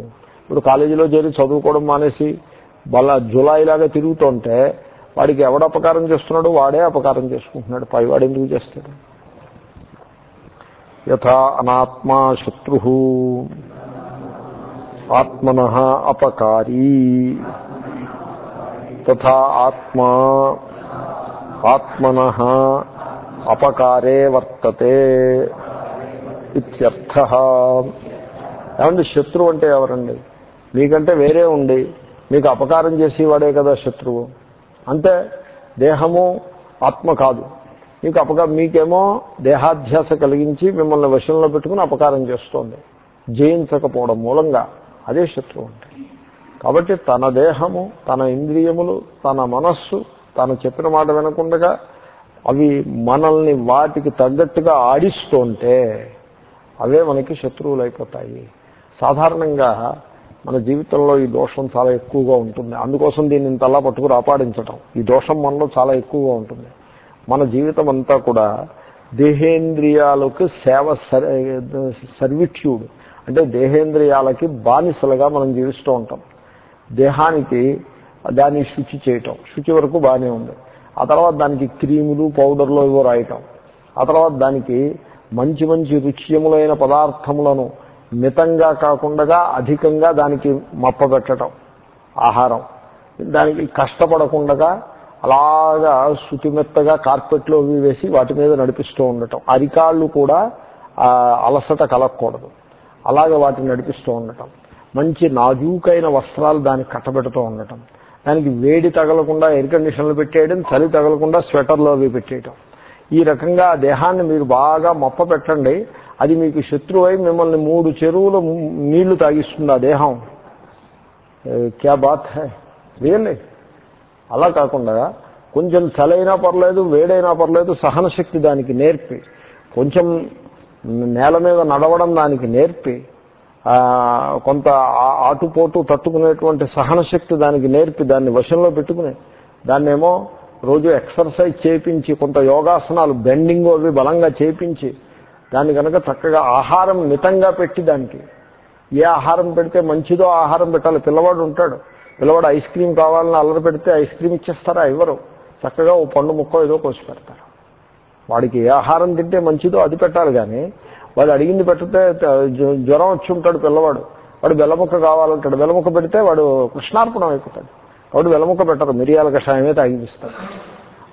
ఇప్పుడు కాలేజీలో చేరి చదువుకోవడం మానేసి బల జులాయిలాగా తిరుగుతుంటే వాడికి ఎవడు అపకారం చేస్తున్నాడు వాడే అపకారం చేసుకుంటున్నాడు. పైవాడు ఎందుకు చేస్తాడు? యథా అనాత్మా శత్రు ఆత్మన అపకారీ. తథా ఆత్మా ఆత్మన అపకారే వర్తతే ఇత్యర్థ. ఏమండి శత్రువు అంటే ఎవరండి? మీకంటే వేరే ఉండి మీకు అపకారం చేసేవాడే కదా శత్రువు. అంటే దేహము ఆత్మ కాదు. మీకు అపకా మీకేమో దేహాధ్యాస కలిగించి మిమ్మల్ని వశంలో పెట్టుకుని అపకారం చేస్తోంది. జయించకపోవడం మూలంగా అదే శత్రువు అంటే. కాబట్టి తన దేహము తన ఇంద్రియములు తన మనస్సు తను చెప్పిన మాట వినకుండగా అవి మనల్ని వాటికి తగ్గట్టుగా ఆడిస్తుంటే అవే మనకి శత్రువులు అయిపోతాయి సాధారణంగా మన జీవితంలో ఈ దోషం చాలా ఎక్కువగా ఉంటుంది. అందుకోసం దీన్ని ఇంతలా పట్టుకుని ఆపాదించటం ఈ దోషం మనలో చాలా ఎక్కువగా ఉంటుంది. మన జీవితం అంతా కూడా దేహేంద్రియాలకు సేవ సర్విట్యూడ్. అంటే దేహేంద్రియాలకి బానిసలుగా మనం జీవిస్తూ ఉంటాం. దేహానికి దాన్ని శుచి చేయటం. శుచి వరకు బాగానే ఉంది. ఆ తర్వాత దానికి క్రీములు పౌడర్లు ఇవో రాయటం. ఆ తర్వాత దానికి మంచి మంచి రుచ్యములైన పదార్థములను మితంగా కాకుండా అధికంగా దానికి మప్పబెట్టడం ఆహారం. దానికి కష్టపడకుండా అలాగా శుతిమెత్తగా కార్పెట్లు అవి వేసి వాటి మీద నడిపిస్తూ ఉండటం. అరికాళ్ళు కూడా అలసట కలగకూడదు. అలాగే వాటిని నడిపిస్తూ ఉండటం. మంచి నాజూకైన వస్త్రాలు దానికి కట్టబెడుతూ ఉండటం. దానికి వేడి తగలకుండా ఎయిర్ కండిషన్లు పెట్టేయడం చలి తగలకుండా స్వెటర్లు అవి పెట్టేయటం. ఈ రకంగా ఆ దేహాన్ని మీరు బాగా మొప్ప పెట్టండి. అది మీకు శత్రువై మిమ్మల్ని మూడు చెరువులు నీళ్ళు తాగిస్తుంది ఆ దేహం. క్యా బాత్ హై? రియల్లీ? అలా కాకుండా కొంచెం చలైనా పర్లేదు వేడైనా పర్లేదు సహనశక్తి దానికి నేర్పి. కొంచెం నేల మీద నడవడం దానికి నేర్పి. కొంత ఆటుపోటు తట్టుకునేటువంటి సహనశక్తి దానికి నేర్పి దాన్ని వశంలో పెట్టుకుని దాన్నేమో రోజు ఎక్సర్సైజ్ చేయించి కొంత యోగాసనాలు బెండింగ్ అవి బలంగా చేయించి దాన్ని కనుక చక్కగా ఆహారం మితంగా పెట్టి దానికి. ఏ ఆహారం పెడితే మంచిదో ఆహారం పెట్టాలి. పిల్లవాడు ఉంటాడు. పిల్లవాడు ఐస్ క్రీమ్ కావాలని అల్లరి పెడితే ఐస్ క్రీమ్ ఇచ్చేస్తారా? ఇవ్వరు. చక్కగా ఓ పండు ముక్క ఏదో కోసి పెడతారు. వాడికి ఏ ఆహారం తింటే మంచిదో అది పెట్టాలి కానీ వాడు అడిగింది పెట్టితే జ్వరం వచ్చి ఉంటాడు పిల్లవాడు. వాడు బెల్లముక్క కావాలంటాడు. బెల్లముక్క పెడితే వాడు కృష్ణార్పణం అయిపోతాడు. వాడు బెల్లముక్క పెట్టరు. మిరియాల కషాయమే తాగిపిస్తాడు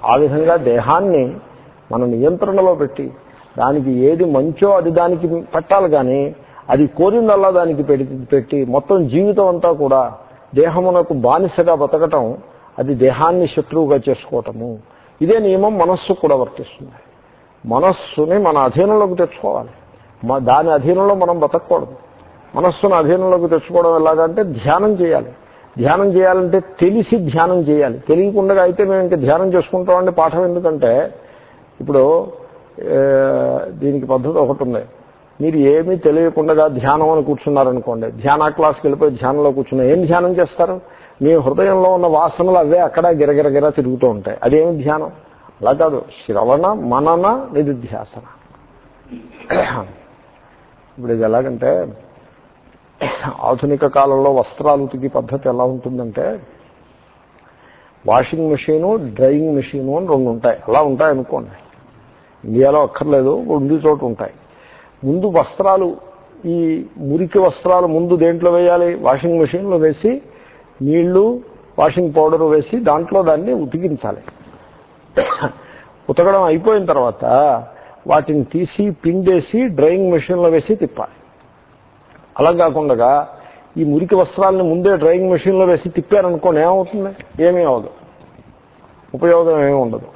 ఆ విధంగా దేహాన్ని మన నియంత్రణలో పెట్టి దానికి ఏది మంచో అది దానికి పెట్టాలి కానీ అది కోరిందల్లా దానికి పెట్టి పెట్టి మొత్తం జీవితం అంతా కూడా దేహమునకు బానిసగా బతకటం అది దేహాన్ని శత్రువుగా చేసుకోవటము. ఇదే నియమం మనస్సు కూడా వర్తిస్తుంది. మనస్సుని మన అధీనంలోకి తెచ్చుకోవాలి. దాని అధీనంలో మనం బతకూడదు మనస్సును అధీనంలోకి తెచ్చుకోవడం ఎలాగంటే ధ్యానం చేయాలి. ధ్యానం చేయాలంటే తెలిసి ధ్యానం చేయాలి. తెలియకుండా అయితే మేము ఇంకా ధ్యానం చేసుకుంటామండి పాఠం ఎందుకంటే ఇప్పుడు దీనికి పద్ధతి ఒకటి ఉంది. మీరు ఏమీ తెలియకుండా ధ్యానం అని కూర్చున్నారనుకోండి ధ్యాన క్లాస్కి వెళ్ళిపోయి ధ్యానంలో కూర్చున్నా ఏం ధ్యానం చేస్తారు? మీ హృదయంలో ఉన్న వాసనలు అవే అక్కడ గిరగిరగిర తిరుగుతూ ఉంటాయి. అదేమి ధ్యానం? అలా కాదు. శ్రవణ మనన నిధిధ్యాసన. ఇప్పుడు ఇది ఎలాగంటే ఆధునిక కాలంలో వస్త్రాలు ఉతికి పద్ధతి ఎలా ఉంటుందంటే వాషింగ్ మెషీను డ్రైయింగ్ మెషీను అని రెండు ఉంటాయి. అలా ఉంటాయి అనుకోండి. ఇండియాలో అక్కర్లేదు ఉంది చోట ఉంటాయి. ముందు వస్త్రాలు ఈ మురికి వస్త్రాలు ముందు దేంట్లో వేయాలి? వాషింగ్ మెషిన్లో వేసి నీళ్ళు వాషింగ్ పౌడర్ వేసి దాంట్లో దాన్ని ఉతికించాలి. ఉతకడం అయిపోయిన తర్వాత వాటిని తీసి పిండేసి డ్రయింగ్ మెషిన్లో వేసి తిప్పాలి. అలా కాకుండా ఈ మురికి వస్త్రాలను ముందే డ్రయింగ్ మెషిన్లో వేసి తిప్పారనుకోండి ఏమవుతుంది? ఏమీ అవదు ఉపయోగం ఏమీ ఉండదు.